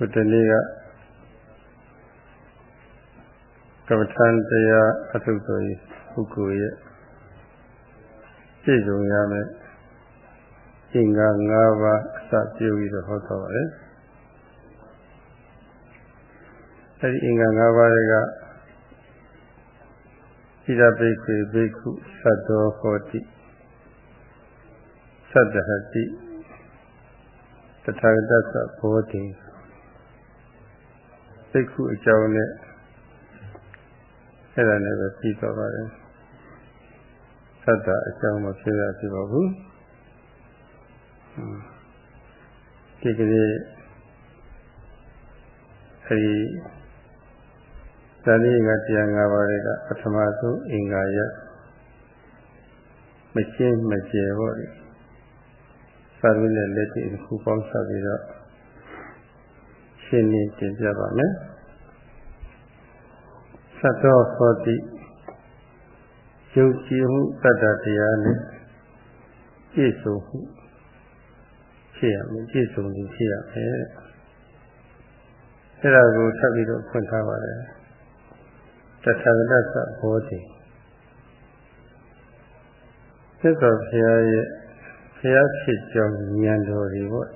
ဟိုတနေ့ကကမ္မထန်တရားအထုတော်ကြီးပုဂ္ဂိုလ်ရဲ့ပြည့်စုံရမယ်အင်္ဂါ၅ပါးအစပြုပြီးတော့ဟောတော်ပါတယ်အဲဒီအင်္ဂါ၅ပါးတွေကဣဒပိခေဘိက္ခုသတ္တောဟောတိသတ္တဟတိတထာဂတသဘောတိ ဘိက္ခုအကြောင်းနဲ့အဲ့ဒါနဲ့ပဲပြီးတော့ပါတယ်သတ္တအကြောင်းမဖြစ်ရဖြစ်ပါဘူးဒီကနေ့အဲဒီဇာတိကတရား၅ပါးတွေကပထမဆုံးအင်္ဂါရမရှင်းမကျေပေါ့လေသာဝိနဲ့လက်တိတစ်ခုပေါင်းဆက်ပြီးတော့ ရှင်းလင်းတင်ပြပါမယ်သတ္တောဟောတိယုံကြည်မှုတတ္တတရားနဲ့ပြည့်စုံမှုဖြစ်ရမယ်ပြည့်စုံခြင်းဖြစ်ရမယ်အဲ့ဒါကိုထပ်ပြီးတော့ဖွင့်ထားပါတယ်တထာဂတသဘောတိသစ္စာဘုရားရဲ့ဘုရားဖြစ်ကြောင်းဉာဏ်တော်တွေပေါ့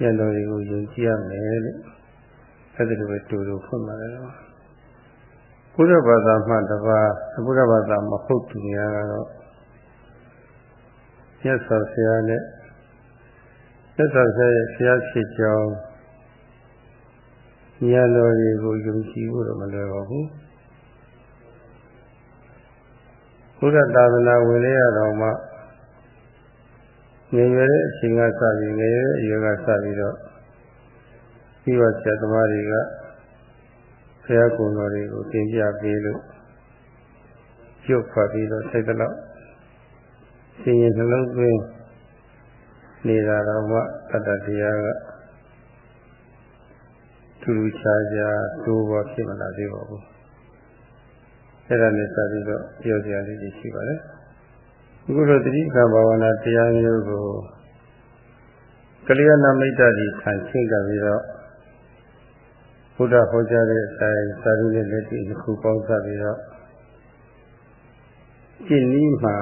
ဉာဏ်တော်တွေကိုယုံကြည်ရမယ်လို့အဲ့ဒါလိုပဲတူတူဖွင့်ပါတယ်ဘုရားဘာသာမှတပါးဘုရားဘာသာမဟုတ်သူများကတော့မြတ်စွာဘုရားနဲ့မြတ်စွာဘုရားရဲ့ဘုရားဖြစ်ကြောင်းဉာဏ်တော်တွေကိုယုံကြည်ဖို့တော့မလွယ်ပါဘူးဘုရားသာသနာဝင်ရတော့မှ ငယ်ရွယ်တဲ့အချိန်ကစပြီးငယ်ရွယ်တဲ့အရွယ်ကစပြီးတော့ပြီးတော့ဆရာသမားတွေကဘုရားကုံတော်တွေကိုသင်ပြပေးလို့ပြုတ်ဖတ်ပြီးတော့စိတ်တလောက်ရှင်ရင်နှလုံးသွင်းနေတာတော့မှတတ္တတရားကထူးထူးခြားခြားတိုးပေါ်ဖြစ်မလာသေးပါဘူးအဲ့ဒါနဲ့စပြီးတော့ပြောစရာလေးတွေရှိပါတယ် အခုလိုတတိကဘာဝနာတရားမျိုးကိုကလျာဏမိတ်တတိခံရှင်းကြပြီးတော့ဘုရားဟောကြားတဲ့အတိုင်းသာဓုနဲ့လက်တွေ့တစ်ခုပေါင်းစပ်ပြီးတော့ရှင်းနည်းမှာ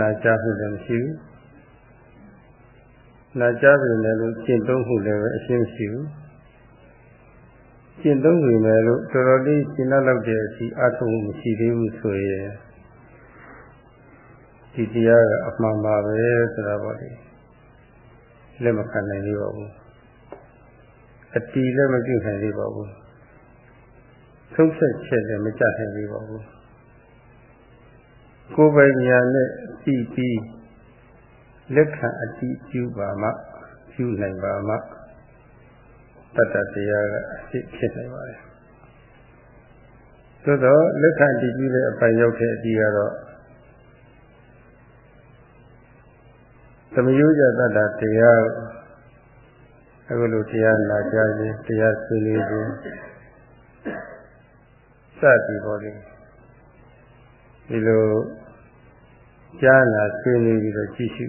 နာကြားမှုလည်းမရှိဘူးနာကြားပြီလည်းလို့ရှင်းသုံးမှုလည်းပဲအရှင်းမရှိဘူးရှင်းသုံးပြီလည်းလို့တော်တော်လေးရှင်းလောက်တဲ့အစီအထုံးမရှိသေးဘူးဆိုရင် ဒီတရားကအမှန်ပါပဲဆိုတာပေါ့လေလက်မခံနိုင်သေးပါဘူးအတီလည်းမပြုနိုင်သေးပါဘူးသုံးဆက်ချက်လည်းမကြနိုင်သေးပါဘူးကိုယ်ပိုင်ညာနဲ့ကြည့်ပြီးလက်ခံအတိပြုပါမှပြုနိုင်ပါမှတတ္တတရားကအဖြစ်ဖြစ်နိုင်ပါတယ်သို့တော့လက်ခံတည်ပြီးတဲ့အပိုင်ရောက်တဲ့အတီးကတော့ သမယုဇတတ္တတရားအခုလိုတရားနာကြခြင်းတရားဆွေးနွေးခြင်းစသည်ပေါ်လေဒီလိုကြားနာဆွေးနွေးပြီးတော့ကြည့်ရှု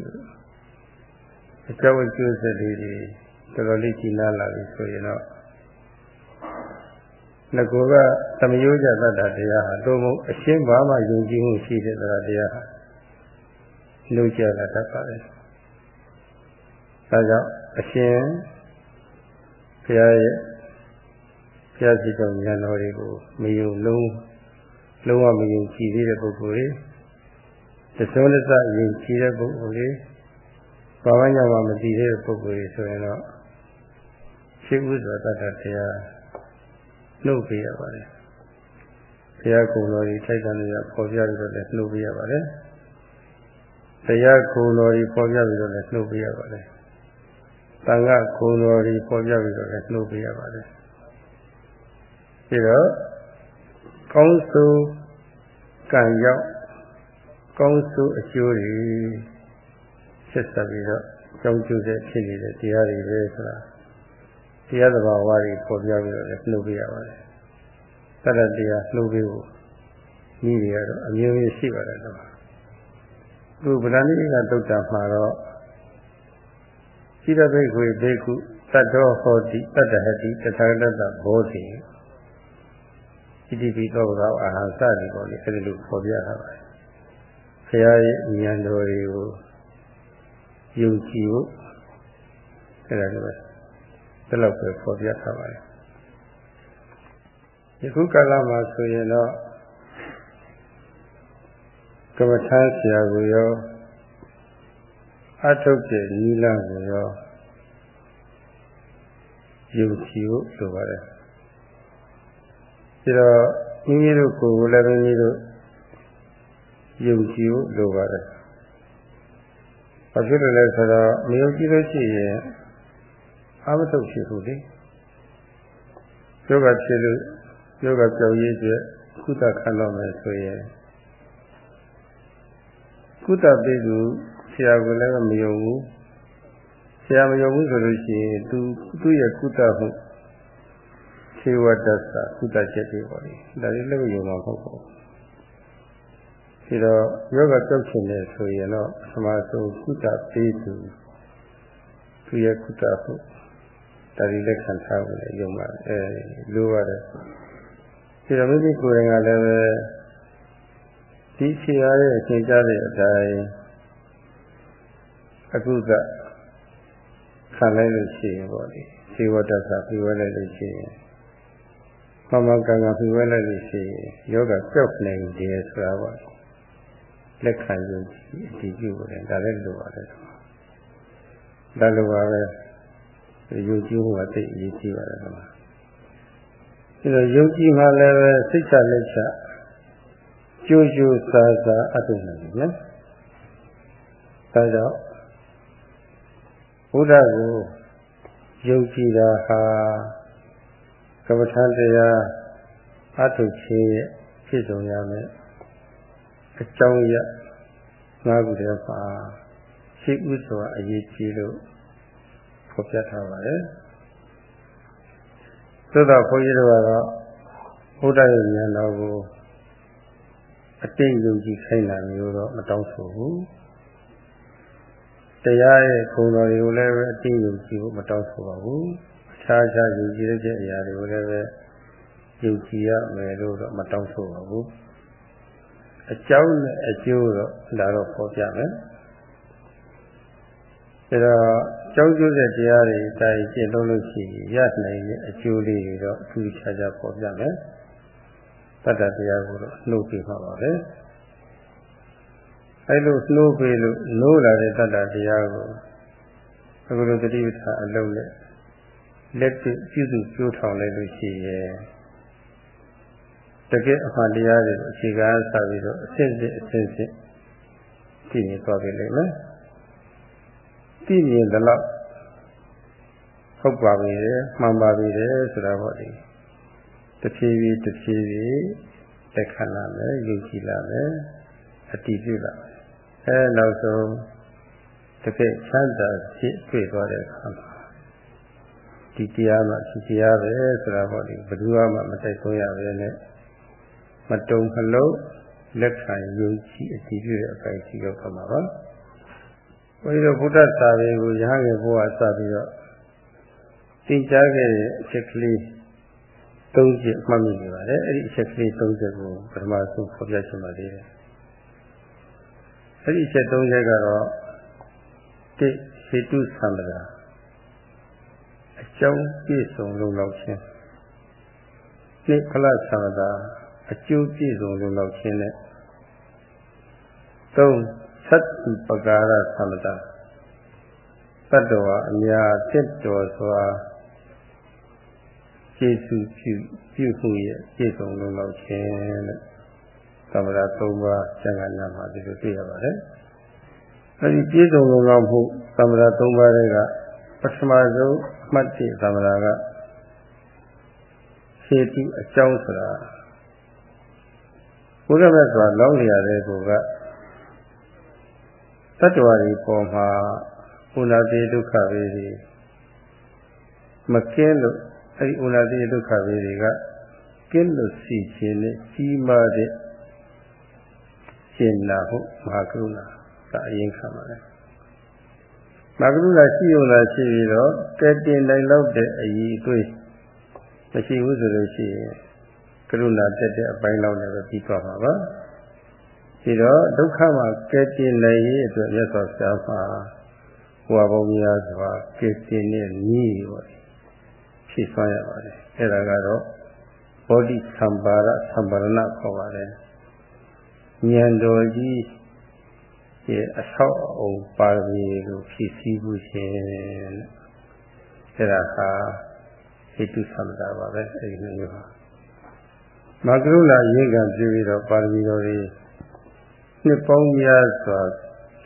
အကြောင်းအကျိုးဆက်တွေတော်တော်လေးကြည်နာလာပြီဆိုရင်တော့ငကောကသမယုဇတတ္တတရားဟာတို့မို့အရှင်းဘာမှယုံကြည်မှုရှိတဲ့တရားဟာလူကြလာတတ်ပါတယ် ဒါကြောင့်အရှင်ဘုရားရဲ့ဘုရားရှိတော်ဉာဏ်တော်တွေကိုမယုံလုံးလုံးဝမယုံကြည်သေးတဲ့ပုဂ္ဂိုလ်တွေသစ္စာလက်စယုံကြည်တဲ့ပုဂ္ဂိုလ်တွေဘာဝညာမှမတည်တဲ့ပုဂ္ဂိုလ်တွေဆိုရင်တော့ရှိဥစွာတတ်တာတရားနှုတ်ပြရပါတယ်ဘုရားကုံတော်ကြီးထိုက်တန်တွေကပေါ်ပြပြီးတော့လည်းနှုတ်ပြရပါတယ်တရားကုံတော်ကြီးပေါ်ပြပြီးတော့လည်းနှုတ်ပြရပါတယ် တန်ခါကုံတော်ကြီးပေါ်ပြပြီးတော့လည်းနှုတ်ပြရပါတယ်ပြီးတော့ကောင်းဆိုးကံရောက်ကောင်းဆိုးအကျိုးတွေဆက်ဆက်ပြီးတော့ကြောင်းကျိုးတဲ့ဖြစ်နေတဲ့တရားတွေပဲဆိုတာတရားသဘာဝတွေပေါ်ပြပြီးတော့လည်းနှုတ်ပြရပါတယ်တတ္တတရားနှုတ်ပြဖို့ဤတွေကတော့အမျိုးမျိုးရှိပါတယ်တော့သူဗလာဏိကတုတ်တာမှာတော့ိ ရဘိခွေဘေကုတတ္တောဟောတိတတ္တဟတိတထာဂတတဘောတိဣတိပိသောဘဂဝအာဟံစသည်ပေါ်လေအဲဒီလိုဖော်ပြထားပါတယ်။ဘုရားရဲ့ဉာဏ်တော်တွေကိုယုံကြည်ဖို့အဲဒါလိုပဲဒီလောက်ပဲဖော်ပြထားပါတယ်။ယခုကာလမှာဆိုရင်တော့ကမ္မထာဆရာကိုရော အထုတ်တဲ့နီလန်းကိုရောယုံကြည်ဖို့လိုပါတယ်ပြီးတော့မိမိတို့ကိုယ်ကိုလည်းမိမိတို့ယုံကြည်ဖို့လိုပါတယ်ဘာဖြစ်လို့လဲဆိုတော့မယုံကြည်လို့ရှိရင်အမထုတ်ဖြစ်ဘူးလေယောဂဖြစ်လို့ယောဂကြောက်ရည်ကျကုသခံတော့မယ်ဆိုရင်ကုသပိသူ ဆရာကလည်းမယုံဘူးဆရာမယုံဘူးဆိုလို့ရှိရင်သူသူ့ရဲ့ကုသမှုခြေဝတ္တသကုသချက်တွေပေါ့လေဒါလေးလည်းယုံမှာမဟုတ်ဘူးဒီတော့ယောဂကြောက်ချင်တယ်ဆိုရင်တော့သမာဆိုကုသပေးသူသူရဲ့ကုသမှုဒါလေးလက်ခံထားဖို့လည်းယုံပါအဲလိုပါတယ်ဒီတော့မိမိကိုယ်တိုင်ကလည်းပဲဒီခြေရတဲ့အချိန်ကြတဲ့အတိုင်း အခုကခံလိုက်လို့ရှိရင်ပေါ့လေခြေဝတ္တသပြီးဝဲလိုက်လို့ရှိရင်မမကံကပြီးဝဲလိုက်လို့ရှိရင်ယောဂကြောက်နိုင်တယ်ဆိုတာပေါ့လက်ခံယူအတည်ပြုတယ်ဒါလည်းလိုပါတယ်ဒါလိုပါပဲယုံကြည်မှုကသိအရေးကြီးပါတယ်ကွာအဲတော့ယုံကြည်မှလည်းပဲစိတ်ချလက်ချကျိုးကျိုးစားစားအထုနိုင်တယ်နော်ဒါကြောင့် ဘုရားကိုယုံကြည်တာဟာကမ္မထတရားအထုခြင်းရဲ့ဖြစ်ဆုံးရမယ်အကြောင်းရငါးခုတည်းပါရှိဥစွာအရေးကြီးလို့ဖော်ပြထားပါတယ်သို့တော့ဘုန်းကြီးတို့ကတော့ဘုရားရဲ့ဉာဏ်တော်ကိုအတိတ်ယုံကြည်ခိုင်းတာမျိုးတော့မတောင်းဆိုဘူး တရားရဲ့ခုံတော်တွေကိုလည်းပဲအတိတ်ယုံကြည်ဖို့မတောင်းဆိုပါဘူးအခြားခြားယုံကြည်တဲ့အရာတွေကိုလည်းပဲယုံကြည်ရမယ်လို့တော့မတောင်းဆိုပါဘူးအကြောင်းနဲ့အကျိုးတော့ဒါတော့ပေါ်ပြမယ်ဒါတော့ကြောင်းကျိုးတဲ့တရားတွေတိုင်ကျင့်လို့လို့ရှိရင်ရနိုင်တဲ့အကျိုးလေးတွေတော့အထူးခြားခြားပေါ်ပြမယ်တတ္တတရားကိုတော့နှုတ်ပြပါပါပဲ အဲလိုနှိုးပေးလို့နိုးလာတဲ့တတ္တတရားကိုအခုလိုတတိပဌာအလုံးနဲ့လက်ပြုပြုစုပြိုးထောင်လိုက်လို့ရှိရင်တကယ်အမှန်တရားတွေကိုအခြေခံစပြီးတော့အစစ်စစ်အစစ်စစ်ကြည့်နေသွားပြီလေနော်ကြည့်ရင်တော့ဟုတ်ပါပြီမှန်ပါပြီဆိုတာပေါ့ဒီတဖြည်းဖြည်းတဖြည်းဖြည်းလက်ခံလာမယ်ယုံကြည်လာမယ်အတည်ပြုလာမယ် အဲနောက်ဆုံးတကယ်ချမ်းသာဖြစ်တွေ့သွားတဲ့အခါမှာဒီတရားမှဒီတရားပဲဆိုတာပေါ့ဒီဘယ်သူမှမတိုက်သွင်းရပဲနဲ့မတုံခလုံးလက်ခံယုံကြည်အတည်ပြုတဲ့အပိုင်းရှိတော့မှာပါဘုရားဗုဒ္ဓစာပေကိုရဟန်းငယ်ဘုရားစပြီးတော့သင်ကြားခဲ့တဲ့အချက်ကလေး၃ချက်မှတ်မိနေပါတယ်အဲ့ဒီအချက်ကလေး၃ချက်ကိုပထမဆုံးဖော်ပြချင်ပါသေးတယ် အဲ့ဒီအချက်၃ချက်ကတော့တိဟေတုသံဃာအကြောင်းပြည့်စုံလုံလောက်ခြင်းနိဖလသံဃာအကျိုးပြည့်စုံလုံလောက်ခြင်းနဲ့သုံးသတ္တိပကာရသမတာတတ္တဝါအများတက်တော်စွာကျေစုပြုပြုမှုရဲ့ပြည့်စုံလုံးလောက်ခြင်းတဲ့ သမထ၃ပါးကျန်ကနာမှာဒီလိုတွေ့ရပါတယ်။အဲဒီပြည့်စုံလုံးလောက်မှုသမထ၃ပါးတွေကပထမဆုံးအမှတ်၁သမထကဟေတုအကြောင်းဆိုတာဘုရားမြတ်စွာလောင်းလျာတဲ့ကိုကတတ္တဝါတွေပေါ်မှာဥနာတိဒုက္ခပဲဒီမကင်းလို့အဲဒီဥနာတိဒုက္ခပဲတွေကကင်းလို့စီခြင်းနဲ့ကြီးမားတဲ့ ရှင်းလာဖို့မဟာကရုဏာကအရင်ခံပါတယ်မမကရုဏာရှိုံသာရှိပြီးတော့ကဲတင်နိုင်တော့တဲ့အည်အသွေးမရှိဘူးဆိုလို့ရှိရင်ကရုဏာတက်တဲ့အပိုင်းလောက်နဲ့ပဲပြီးသွားပါပါဒီတော့ဒုက္ခမှာကဲတင်နိုင်ရေးအတွက်မြတ်စွာဘုရားမှာဟောဘုံများစွာကဲတင်တဲ့နည်းပေါ့ဖြည့်ဆွမ်းရပါတယ်အဲ့ဒါကတော့ဘောဓိသံပါရသံပါရဏခေါ်ပါတယ် ဉာဏ်တော်ကြီးရဲ့အဆောက်အအုံပါရမီကိုဖြည့်ဆည်းဖို့ရှင်အဲ့ဒါဟာဟိတုသမတာပါပဲအဲ့ဒီမျိုးဟာမကရုဏာရင်းကံပြုပြီးတော့ပါရမီတော်တွေနှစ်ပေါင်းများစွာ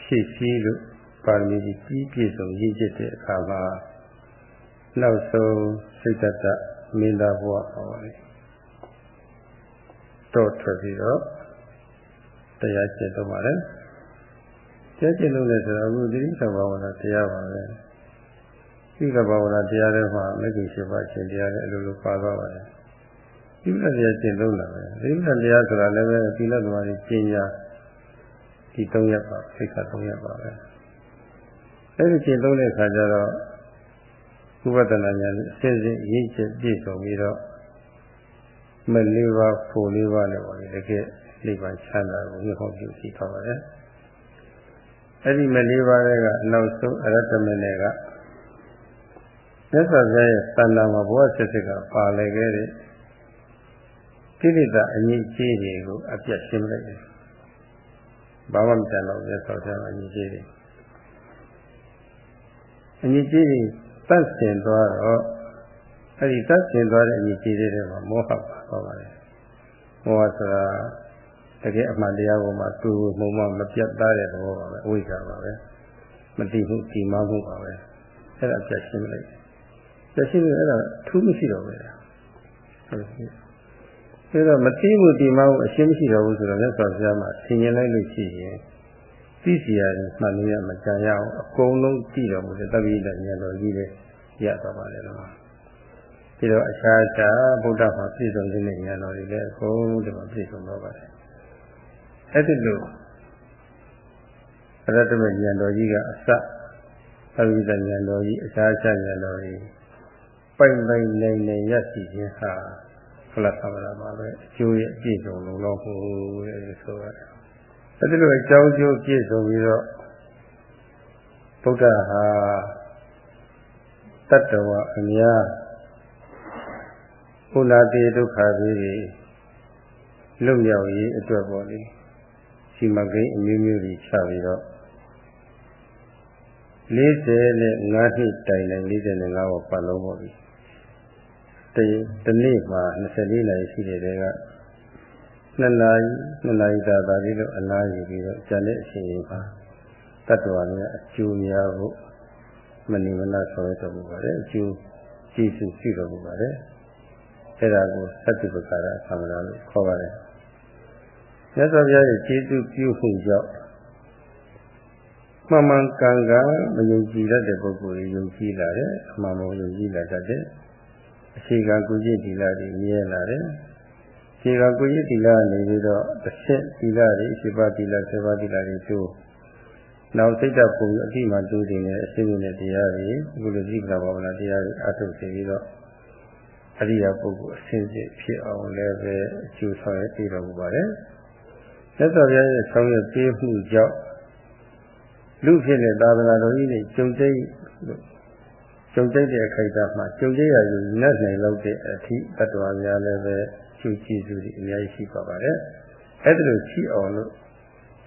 ဖြည့်ဆည်းလို့ပါရမီကြီးပြီးပြည့်စုံရည်ကျက်တဲ့အခါမှာနောက်ဆုံးစိတ်တတမင်းသားဘဝဟောပါလေတော့ထွက်ပြီးတော့ တရားကျင့်တော့ပါလေကျင့်ကျင့်လို့လည်းဆိုတော့အခုတိရိစ္ဆာန်ဘာဝနာတရားပါပဲဒီကဘာဝနာတရားတွေမှာမဂ္ဂင်၈ပါးရှင်တရားတွေအလိုလိုပါသွားပါတယ်ဒီလိုတရားကျင့်သုံးတာပဲဒီလိုတရားဆိုတာလည်းပဲသီလသမားကြီးကျင့်ကြဒီ၃ရက်ပါစိတ်က၃ရက်ပါပဲအဲဒီကျင့်သုံးတဲ့အခါကျတော့ဥပဒနာညာနဲ့အစစ်စစ်ရင့်ကျက်ပြည့်စုံပြီးတော့မလေးပါးဖို့လေးပါးနဲ့ပါလေတကယ် နိဗ္ဗာန်ချမ်းသာကိုမြတ်ဟောပြုစီထားပါတယ်အဲ့ဒီမလေးပါးကနောက်ဆုံးအရတ္တမနဲ့ကမြတ်စွာဘုရားရဲ့သန္တာမှာဘဝစစ်စစ်ကပါလေခဲ့တဲ့ကိလေသာအငြိကြီးတွေကိုအပြတ်ရှင်းလိုက်တယ်ဘာမှမတန်တော့မြတ်စွာဘုရားအငြိကြီးတွေအငြိကြီးတွေတတ်ဆင်သွားတော့အဲ့ဒီတတ်ဆင်သွားတဲ့အငြိကြီးတွေထဲမှာမောဟပါသွားပါတယ်မောဟဆိုတာ တကယ်အမှန်တရားပေါ်မှာသူ့မှုမှမပြတ်သားတဲ့သဘောပါပဲအဝိဇ္ဇာပါပဲမတိမှုဒီမမှုပါပဲအဲ့ဒါပြတ်ရှင်းလိုက်ပြတ်ရှင်းလို့အဲ့ဒါထူးမရှိတော့ဘူးဟုတ်ကဲ့အဲ့တော့မတိမှုဒီမမှုအရှင်းမရှိတော့ဘူးဆိုတော့မြတ်စွာဘုရားမှာဆင်ញင်လိုက်လို့ရှိရင်သိစီရတယ်မှန်လို့ရမကြံရအောင်အကုန်လုံးကြည့်တော်မူတဲ့တပိဋကဉာဏ်တော်ကြီးလေရသွားပါလေတော့ပြီးတော့အခြားအခြားဗုဒ္ဓဘာပြည့်စုံခြင်းနဲ့ဉာဏ်တော်တွေလည်းအကုန်လုံးဒီမှာပြည့်စုံတော့ပါတယ် အဲ့ဒီလိုအရတ္တမဉာဏ်တော်ကြီးကအစအဝိဇ္ဇဉာဏ်တော်ကြီးအခြားအခြားဉာဏ်တော်ကြီးပိုင်ပိုင်နိုင်နိုင်ရရှိခြင်းဟာဖလားသမဏမှာပဲအကျိုးရဲ့အပြည့်စုံလုံးလို့ဟိုတဲ့ဆိုရတယ်အဲ့ဒီလိုအကြောင်းကျိုးပြည့်စုံပြီးတော့ဗုဒ္ဓဟာတတ္တဝအများဥနာတိဒုက္ခပြီးလွတ်မြောက်ရေးအတွက်ပေါ့လေ စီမကိန်းအမျိုးမျိုးကြီးချပြီးတော့40နဲ့5နှစ်တိုင်တိုင်45ဘောပတ်လုံးပေါ့ပြီတတနေ့မှာ24နာရီရှိတဲ့တဲက2နာရီ2နာရီသာသာလေးလို့အလားယူပြီးတော့ကျန်တဲ့အချိန်ကြီးပါတတ္တဝါများအကျိုးများဖို့မနိမနဆောင်ရတော်မူပါတယ်အကျိုးကြည့်စုပြုတော်မူပါတယ်အဲဒါကိုသတ္တိပကာရသမဏလို့ခေါ်ပါတယ် မြတ်စွာဘုရားရဲ့ကျေးဇူးပြုမှုကြောင့်မှန်မှန်ကန်ကန်မယုံကြည်တတ်တဲ့ပုဂ္ဂိုလ်ကိုယုံကြည်လာတယ်အမှန်ပေါ်ယုံကြည်လာတတ်တယ်အခြေခံကုသိုလ်ဒီလာတွေမြဲလာတယ်ခြေခံကုသိုလ်ဒီလာနေပြီးတော့အချက်ဒီလာတွေအရှိပါဒီလာဆေပါဒီလာတွေတို့နောက်စိတ်ဓာတ်ပုံအတိမတိုးတင်တဲ့အရှိမနဲ့တရားတွေအခုလိုကြည့်ကြပါဦးလားတရားတွေအထုတ်စေပြီးတော့အရိယာပုဂ္ဂိုလ်အစဉ်စစ်ဖြစ်အောင်လည်းပဲအကျိုးဆောင်ရည်တည်တော်မူပါတယ်။ သက်တော်ရဲ့ဆောင်ရပြေးမှုကြောင့်လူဖြစ်တဲ့သာသနာတော်ကြီးတွေကြုံသိကြုံသိတဲ့အခိုက်အတန့်မှာကြုံသိရယူနတ်နိုင်လို့တဲ့အထိတ attva များလည်းပဲကျူကြည်စုတွေအများကြီးရှိပါပါတယ်။အဲ့ဒါလိုရှိအောင်လို့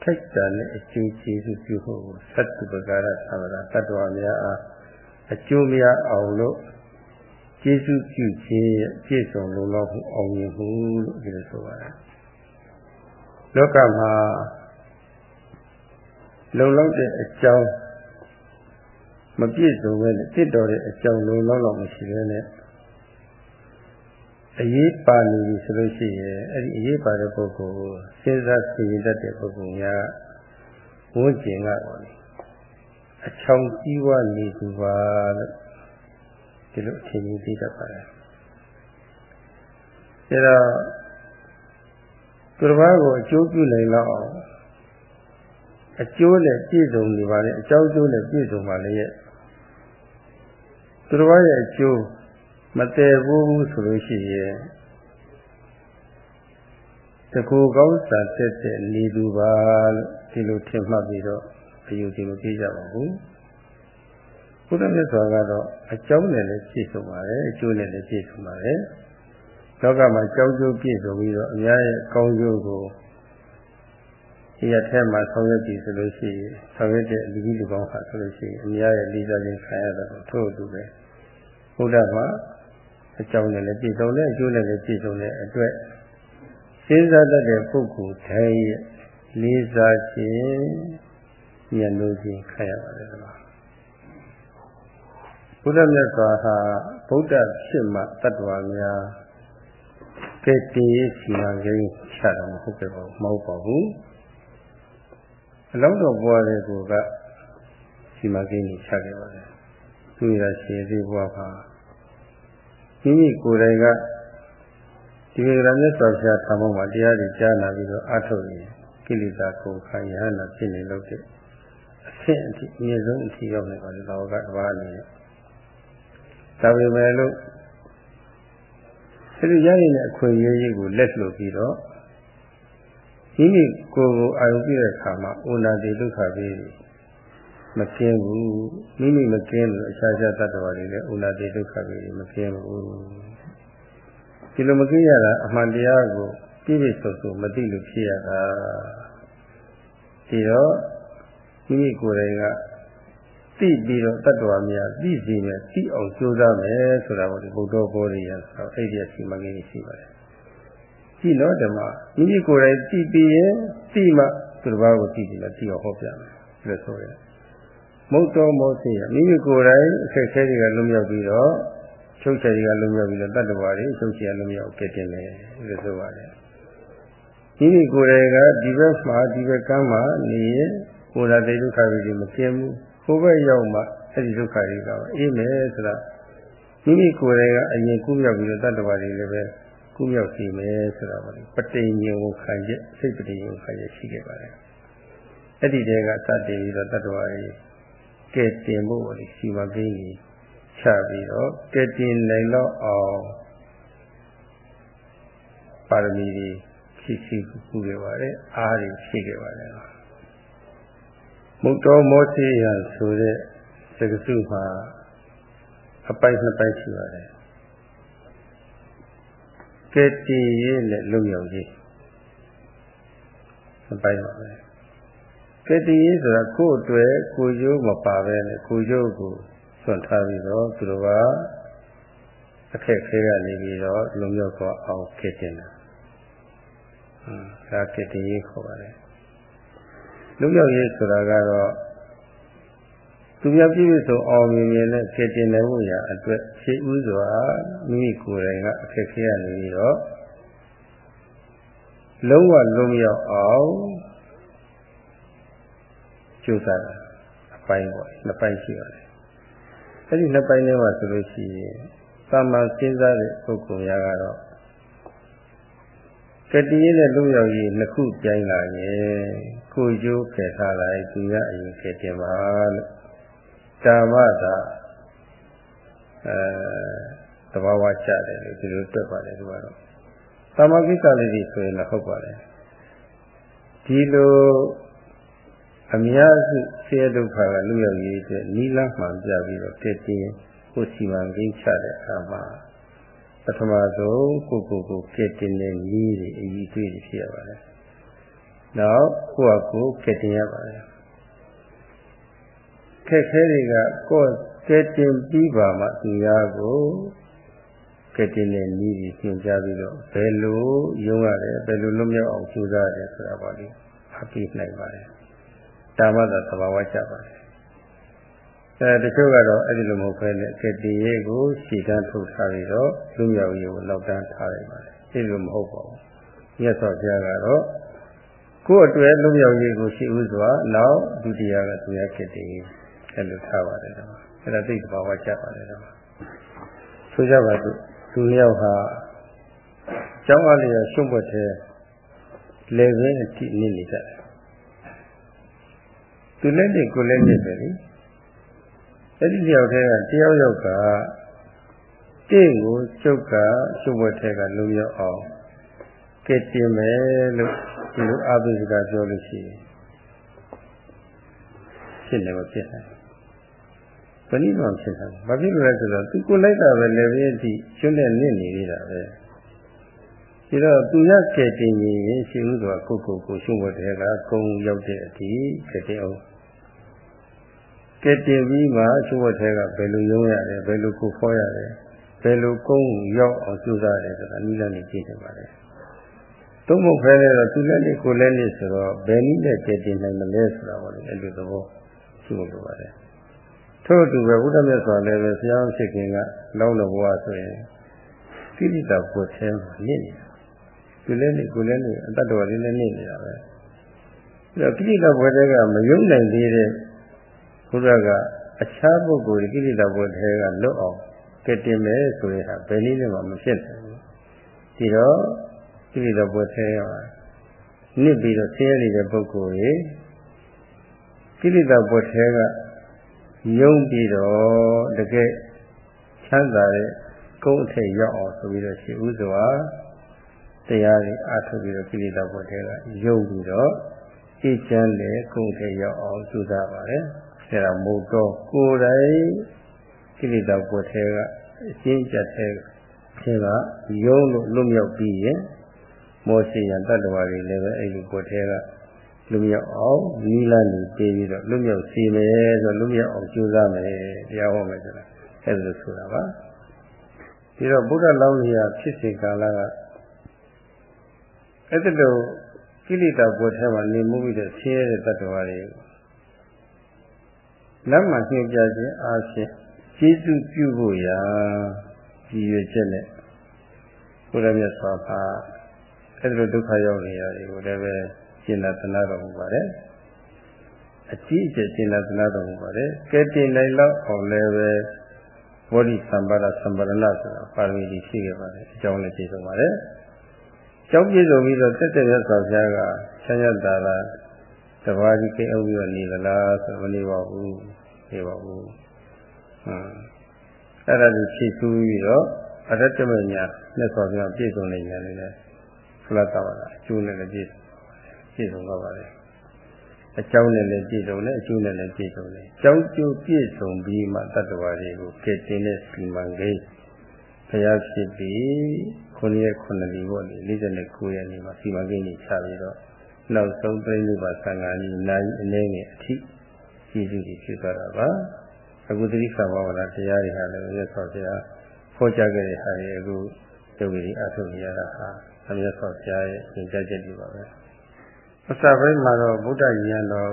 ထိုက်တာနဲ့အကျိုးကျေးဇူးပြုဖို့သတ္တပကာရသံဃာတ attva များအားအကျိုးများအောင်လို့ကျေးဇူးပြုခြင်းရဲ့ပြည့်စုံလုံလောက်မှုအောင်မြင်မှုလို့ဒီလိုဆိုပါတယ် လောကမှာလုံလောက်တဲ့အကြောင်းမပြည့်စုံပဲနဲ့တစ်တော်တဲ့အကြောင်းလုံလောက်လောက်မရှိဘဲနဲ့အရေးပါနေပြီဆိုလို့ရှိရင်အဲ့ဒီအရေးပါတဲ့ပုဂ္ဂိုလ်ကိုစဉ်းစားသိရတတ်တဲ့ပုဂ္ဂိုလ်များဝန်းကျင်ကပါလေအချောင်ကြီးဝနေသူပါလို့ဒီလိုအချိန်ကြီးသိတတ်ပါတယ်ဒါတော့ သူတစ်ပါးကိုအကျိုးပြုနိုင်လောက်အောင်အကျိုးနဲ့ပြည့်စုံနေပါလေအကြောင်းကျိုးနဲ့ပြည့်စုံပါလေရဲ့သူတော်ရဲ့အကျိုးမတည်ဘူးဆိုလို့ရှိရင်တကူကောင်းစာတက်တဲ့နေသူပါလို့ဒီလိုထင်မှတ်ပြီးတော့အယူဒီမပြေးကြပါဘူးဘုရားမြတ်စွာကတော့အကြောင်းနဲ့လည်းပြည့်စုံပါတယ်အကျိုးနဲ့လည်းပြည့်စုံပါတယ် လောကမှာကြောင်းကျိုးပြည့်စုံပြီးတော့အများရဲ့ကောင်းကျိုးကိုဒီရထဲမှာဆောင်ရွက်ပြီးဆိုလို့ရှိရင်ဆောင်ရွက်တဲ့လူကြီးလူကောင်းဟာဆိုလို့ရှိရင်အများရဲ့လေးစားခြင်းခံရတော့ထို့အတူပဲဘုရားမှာအကြောင်းနဲ့လည်းပြည့်စုံတယ်အကျိုးနဲ့လည်းပြည့်စုံတဲ့အတွက်စဉ်းစားတတ်တဲ့ပုဂ္ဂိုလ်တိုင်းရဲ့လေးစားခြင်းဉာဏ်လို့ခြင်းခံရပါတယ်ကွာဘုရားမြတ်စွာဟာဗုဒ္ဓဖြစ်မှတ attva များ ကဲတည်စီမံကိန်းချတာမဟုတ်ပဲမဟုတ်ပါဘူးအလုံးတော်ဘွားလေးကစီမံကိန်းကြီးချခဲ့ပါတယ်သူရရှိသေးဘွားပါမိမိကိုယ်တိုင်ကဒီကေရမြတ်စွာဘုရားထာမောမှာတရားတွေကြားနာပြီးတော့အထုတ်ရင်ကိလေသာကိုခံရဟနာဖြစ်နေလို့တဲ့အဆင့်အထိအမြင့်ဆုံးအထိရောက်နေပါလေတော့ကတပါးအနေနဲ့ဒါပေမဲ့လို့ အဲဒီရရင်တဲ့အခွင့်အရေးကြီးကိုလက်လွတ်ပြီးတော့မိမိကိုယ်ကိုအာရုံပြတဲ့အခါမှာအိုနာတိဒုက္ခပြီးမကင်းဘူးမိမိမကင်းလို့အခြားခြားတ attva တွေလည်းအိုနာတိဒုက္ခပြီးမကင်းဘူးဒီလိုမကင်းရတာအမှန်တရားကိုပြည့်ပြည့်စုံစုံမသိလို့ဖြစ်ရတာဒီတော့မိမိကိုယ်တိုင်က သိပြီးတော့တ attva များသိစီမယ်သိအောင်ကြိုးစားမယ်ဆိုတာကိုဒီဘုဒ္ဓဘောဓိယဆိုတော့အဲ့ဒီအစီမံကိန်းရှိပါတယ်ကြည့်တော့ဓမ္မမိမိကိုယ်တိုင်သိပြီးရင်သိမှသူတစ်ပါးကိုသိပြီးတော့သိအောင်ဟောပြမယ်လို့ဆိုရတယ်မုတ်တော်မောစေရမိမိကိုယ်တိုင်အခက်အခဲတွေကလွတ်မြောက်ပြီးတော့ချုပ်ချယ်တွေကလွတ်မြောက်ပြီးတော့တတ္တဝါတွေချုပ်ချယ်လွတ်မြောက်ကဲ့တင်တယ်လို့ဆိုပါတယ်မိမိကိုယ်တိုင်ကဒီဘက်မှာဒီဘက်ကမ်းမှာနေရင်ကိုယ်လာတဲ့ဒုက္ခတွေမကျင်ဘူး ကိုယ်ဘက်ရောက်မှအဲ့ဒီဒုက္ခတွေကအေးမယ်ဆိုတာမိမိကိုယ်တိုင်ကအရင်ကူးမြောက်ပြီးတော့တတ္တဝါတွေလည်းပဲကူးမြောက်စီမယ်ဆိုတာပါလေပဋိညာဉ်ကိုခံချက်စိတ်ပဋိညာဉ်ကိုခံချက်ရှိခဲ့ပါတယ်အဲ့ဒီတည်းကစတင်ပြီးတော့တတ္တဝါတွေကဲတင်ဖို့ပါလေစီမကိန်းကြီးချပြီးတော့ကဲတင်နိုင်တော့အောင်ပါရမီတွေရှိရှိကူခဲ့ပါတယ်အားတွေရှိခဲ့ပါတယ် မုတ်တော်မောစီရဆိုတဲ့စကားစုမှာအပိုက်နှစ်ပိုက်ရှိပါတယ်ကဲတည်ရေးနဲ့လုံရောက်ရေးနှစ်ပိုက်ပါပဲကဲတည်ရေးဆိုတာကိုယ့်အတွက်ကိုရိုးမပါပဲနဲ့ကိုရိုးကိုစွန့်ထားပြီးတော့သူတို့ကအခက်ခဲကနေပြီးတော့လုံရောက်သွားအောင်ကဲတင်တာဒါကတည်းကခေါ်ပါတယ် လူရောက်ရေးဆိုတာကတော့သူများပြည့်စုံအောင်မြင်မြင်နဲ့ဖြစ်တင်နိုင်ဖို့ရာအတွက်ဖြည့်ဥစွာမိမိကိုယ်တိုင်ကအခက်ခဲရနေပြီးတော့လုံးဝလုံးရောက်အောင်ကြိုးစားတာအပိုင်းပေါ့နှစ်ပိုင်းရှိပါတယ်အဲ့ဒီနှစ်ပိုင်းထဲမှာဆိုလို့ရှိရင်သာမန်စဉ်းစားတဲ့ပုဂ္ဂိုလ်များကတော့ကတိရတဲ့လူရောက်ကြီးနှစ်ခုပြိုင်လာရ င်ကိုကျိုးခဲ့ထားလိုက်သူရအရင်ခဲ့တင်ပါလို့ကာမသာအဲသဘာဝကျတယ်လို့ဒီလိုတွက်ပါတယ်ဒီကတော့သာမကိစ္စလေးတွေဆိုရင်လည်းဟုတ်ပါတယ်ဒီလိုအများစုဆင်းရဲဒုက္ခကလူရောက်ရေးအတွက်နိလမှန်ပြပြီးတော့တည်တည်ကိုစီမံကိန်းချတဲ့အခါမှာပထမဆုံးကိုကိုကိုကဲ့တင်တဲ့နည်းတွေအကြီးတွေ့ဖြစ်ရပါတယ်။ နောက်ကိုယ့်အကိုကဲ့တင်ရပါတယ်။ခက်ခဲတွေကကိုယ်ကဲ့တင်ပြီးပါမှဒီကားကိုကဲ့တင်တဲ့နည်းတွေသင်ကြားပြီးတော့ဘယ်လိုရုံးရတယ်ဘယ်လိုလွတ်မြောက်အောင်ကြိုးစားရတယ်ဆိုတာပါလေအပြည့်နိုင်ပါတယ်။ဒါမှသာသဘာဝကျပါတယ်အဲတချို့ကတော့အဲ့ဒီလိုမဟုတ်ဘဲနဲ့ကတိရေးကိုရှည်တန်းထုတ်ထားပြီးတော့လူမြောက်ရေးကိုလောက်တန်းထားလိုက်ပါတယ်အဲ့ဒီလိုမဟုတ်ပါဘူးမြတ်စွာဘုရားကတော့ ကိုယ်အတွက်လူမြောက်ရေးကိုရှိဥစွာနောက်ဒုတိယကသူရကတိအဲ့လိုထားပါတယ်တော့အဲ့ဒါသိတဲ့ဘာဝကျပါတယ်တော့ဆိုကြပါစို့သူရောက်ဟာကျောင်းအားလျော်ရှုံ့ပွက်တဲ့လေပင်အထိနေနေကြတယ်သူလည်းနေကိုလည်းနေပဲလေအဲ့ဒီတယောက်တည်းကတယောက်ယောက်ကတင့်ကိုချုပ်ကချုပ်ဝတ်ထဲကလုံရောက်အောင်ကဲတင်မယ်လို့ ဒီလိုအဘိဓိကပြောလို့ရှိရင်ဖြစ်နေမဖြစ်နိုင်ဘယ်နည်းမှဖြစ်နိုင်ဘာဖြစ်လို့လဲဆိုတော့သူကိုလိုက်တာပဲလည်းပဲဒီကျွန်းနဲ့နစ်နေသေးတာပဲဒီတော့သူရကဲတင်ရင်ရှိဥစွာကိုကိုကိုရှုံးဝတ်တဲ့ကကုံရောက်တဲ့အထိကဲတင်အောင်ကဲတင်ပြီးမှရှုံးဝတ်တဲ့ကဘယ်လိုရုံးရတယ်ဘယ်လိုကိုခေါ်ရတယ်ဘယ်လိုကုန်းရောက်အောင်ကြိုးစားရတယ်ဆိုတာနိလနဲ့ကြည့်နေပါတယ် သုံးဖို့ဖဲလဲတော့သူလက်နဲ့ကိုလက်နဲ့ဆိုတော့ဘယ်နည်းနဲ့ကဲတင်နိုင်မလဲဆိုတာပေါ့လေအဲ့လိုသဘောရှိဖို့လိုပါတယ်ထို့အတူပဲဘုရားမြတ်စွာလည်းပဲဆရာဖြစ်ခင်ကလောင်းတော်ဘဝဆိုရင်ကိရိတာပုတ်သေးမှာနစ်နေတာသူလည်းနေကိုလည်းနေအတ္တတော်လေးနဲ့နေနေတာပဲအဲတော့ကိရိတာဘဝတဲကမယုံနိုင်သေးတဲ့ဘုရားကအခြားပုဂ္ဂိုလ်ကိရိတာဘဝတဲကလွတ်အောင်ကတင်မယ်ဆိုရင်ဟာဘယ်နည်းနဲ့မှမဖြစ်နိုင်ဘူးဒီတော့ ကိရိတာဘဝတဲကနစ်ပြီးတော့ဆင်းရဲနေတဲ့ပုဂ္ဂိုလ်ရေကိရိတာဘဝတဲကယုံပြီးတော့တကယ်ချမ်းသာတဲ့ကုန်းအထက်ရောက်အောင်ဆိုပြီးတော့ရှိဥစွာတရားတွေအားထုတ်ပြီးတော့ကိလေသာဘုထဲကယုံပြီးတော့သိချမ်းတဲ့ကုန်းအထက်ရောက်အောင်ကြိုးစားပါတယ်အဲဒါမို့တော့ကိုယ်တိုင်ကိလေသာဘုထဲကအရှင်းကြတဲ့ထဲကယုံလို့လွတ်မြောက်ပြီးရင် မောရှိယံတတ္တဝါတွေလည်းပဲအဲ့ဒီဘုထဲကလွမြောက်အောင်နီးလာနေပြီးပြီးတော့လွမြောက်စီမယ်ဆိုလွမြောက်အောင်ကြိုးစားမယ်တရားဟောမယ်ဆိုတာအဲ့ဒါလို့ဆိုတာပါဒီတော့ဘုရားလောင်းကြီးကဖြစ်စဉ်ကာလကအဲ့ဒါလိုကိလေသာဘုထဲမှာနေမှုပြီးတဲ့ဆင်းရဲတဲ့တ attva တွေလက်မှညှိပြခြင်းအားဖြင့်ကျေးဇူးပြုဖို့ရာကြည်ရွယ်ချက်နဲ့ဘုရားမြတ်စွာဘုရား အဲ့ဒါလိုဒုက္ခရောက်နေရတယ်ကိုလည်းပဲရှင်းတာသနာတော်မူပါတယ်အကြီးအကျယ်ရှင်းတာသနာတော်မူပါတယ်ကဲတင်နိုင်တော့အောင်လည်းပဲဘောဓိသံပါဒသံပါရဏဆိုတာပါရမီကြီးရှိခဲ့ပါတယ်အကြောင်းလည်းပြည့်စုံပါတယ်ကျောင်းပြည့်စုံပြီးတော့တက်တဲ့ရသော်ဘုရားကဆန်းရတာလားတဘာကြီးကိအောင်ပြီးတော့နေလားဆိုမနေပါဘူးနေပါဘူးဟမ်အဲ့ဒါကြီးဖြည့်ဆူးပြီးတော့အရတ္တမညာနဲ့ဆိုပြန်ပြည့်စုံနေညာနေတယ် ဖလားတော်တာအကျိုးနဲ့လည်းပြည့်ပြည့်စုံတော့ပါတယ်အကြောင်းနဲ့လည်းပြည့်စုံတယ်အကျိုးနဲ့လည်းပြည့်စုံတယ်ကြောင်းကျိုးပြည့်စုံပြီးမှတတ္တဝါတွေကိုကဲတင်တဲ့စီမံကိန်းဘုရားဖြစ်ပြီးခုနှစ်ရက်ခုနှစ်လပေါ့လေ49ရက်နေ့မှာစီမံကိန်းကြီးချပြီးတော့နောက်ဆုံးပြိဋိဘာသံဃာကြီးနိုင်အနေနဲ့အထိကြည်စုကြီးဖြစ်သွားတာပါအခုသတိခါဘာဝနာတရားတွေဟာလည်းရသော်ဆရာဖော်ကြခဲ့တဲ့ဟာတွေအခုယုတ်ကြီးအထုရတာဟာ အမြတ်စွာဘုရားရဲ့သင်ကြားချက်တွေပါပဲအစပိုင်းမှာတော့ဗုဒ္ဓဉာဏ်တော်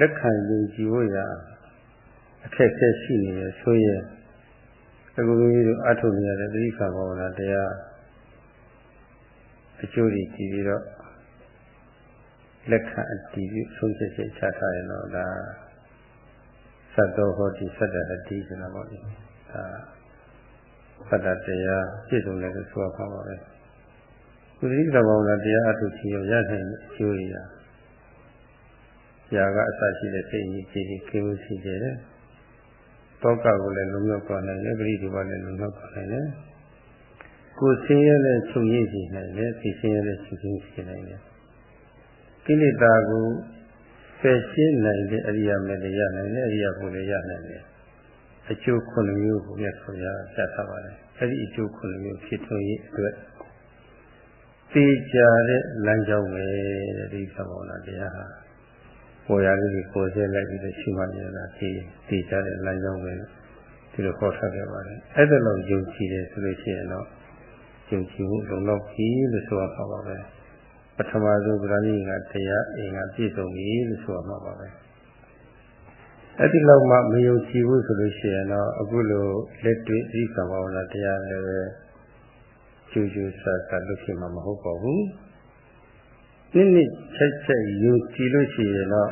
လက်ခံယူကြည်ဖို့ရာအခက်အခဲရှိနေရဆိုရင်အခုမိမိတို့အထုနေရတဲ့သတိခါဘာဝနာတရားအကျိုးတွေကြည့်ပြီးတော့လက်ခံအတည်ပြုဆုံးဖြတ်ချက်ချထားရင်တော့ဒါသတ္တောဟောတိသတ္တဟတိဆိုတာပေါ့လေဒါသတ္တတရားပြည့်စုံတယ်လို့ဆိုရပါပါပဲ ကုသတိကဘောင်ကတရားအထုချီရောရနိုင်တဲ့အကျိုးတွေရာຢာကအစရှိတဲ့စိတ်ကြီးကြည်ကြည်ကိမှုရှိကြတယ်တောကကိုလည်းလုံလောက်ပါနိုင်တယ်ပရိဒီပါလည်းလုံလောက်ပါနိုင်တယ်ကိုယ်ဆင်းရဲတဲ့ချုပ်ရည်ရှိနိုင်တယ်သိဆင်းရဲတဲ့ချုပ်ရည်ရှိနိုင်တယ်ကိလေသာကိုပယ်ရှင်းနိုင်တဲ့အရိယာမေလည်းရနိုင်တယ်အရိယာဘုလည်းရနိုင်တယ်အကျိုးခုနှစ်မျိုးကိုမြတ်စွာဘုရားပြသပါတယ်အဲဒီအကျိုးခုနှစ်မျိုးဖြစ်ထွန်းရေးအတွက် သိကြတဲ့လမ်းကြောင်းပဲတဲ့ဒီသဘောနာတရားဟာပေါ်ရလေးကိုကိုယ်စဲလိုက်ပြီးရှိမှမြင်လာသိသိကြတဲ့လမ်းကြောင်းပဲဒီလိုခေါ်ထားခဲ့ပါတယ်အဲ့ဒါလို့ယုံကြည်တယ်ဆိုလို့ရှိရင်တော့ယုံကြည်မှုလုံလောက်ပြီလို့ဆိုရမှာပါပဲပထမဆုံးဗราဏိကတရားအင်္ဂါပြည့်စုံပြီလို့ဆိုရမှာပါပဲအဲ့ဒီလောက်မှမယုံကြည်ဘူးဆိုလို့ရှိရင်တော့အခုလိုလက်တွေ့ဤကဘာဝနာတရားလည်းပဲ ကျူးကျူးဆဆလုပ်ဖြစ်မှာမဟုတ်ပါဘူး။နိနိချက်ချက်ယုံကြည်လို့ရှိရင်တော့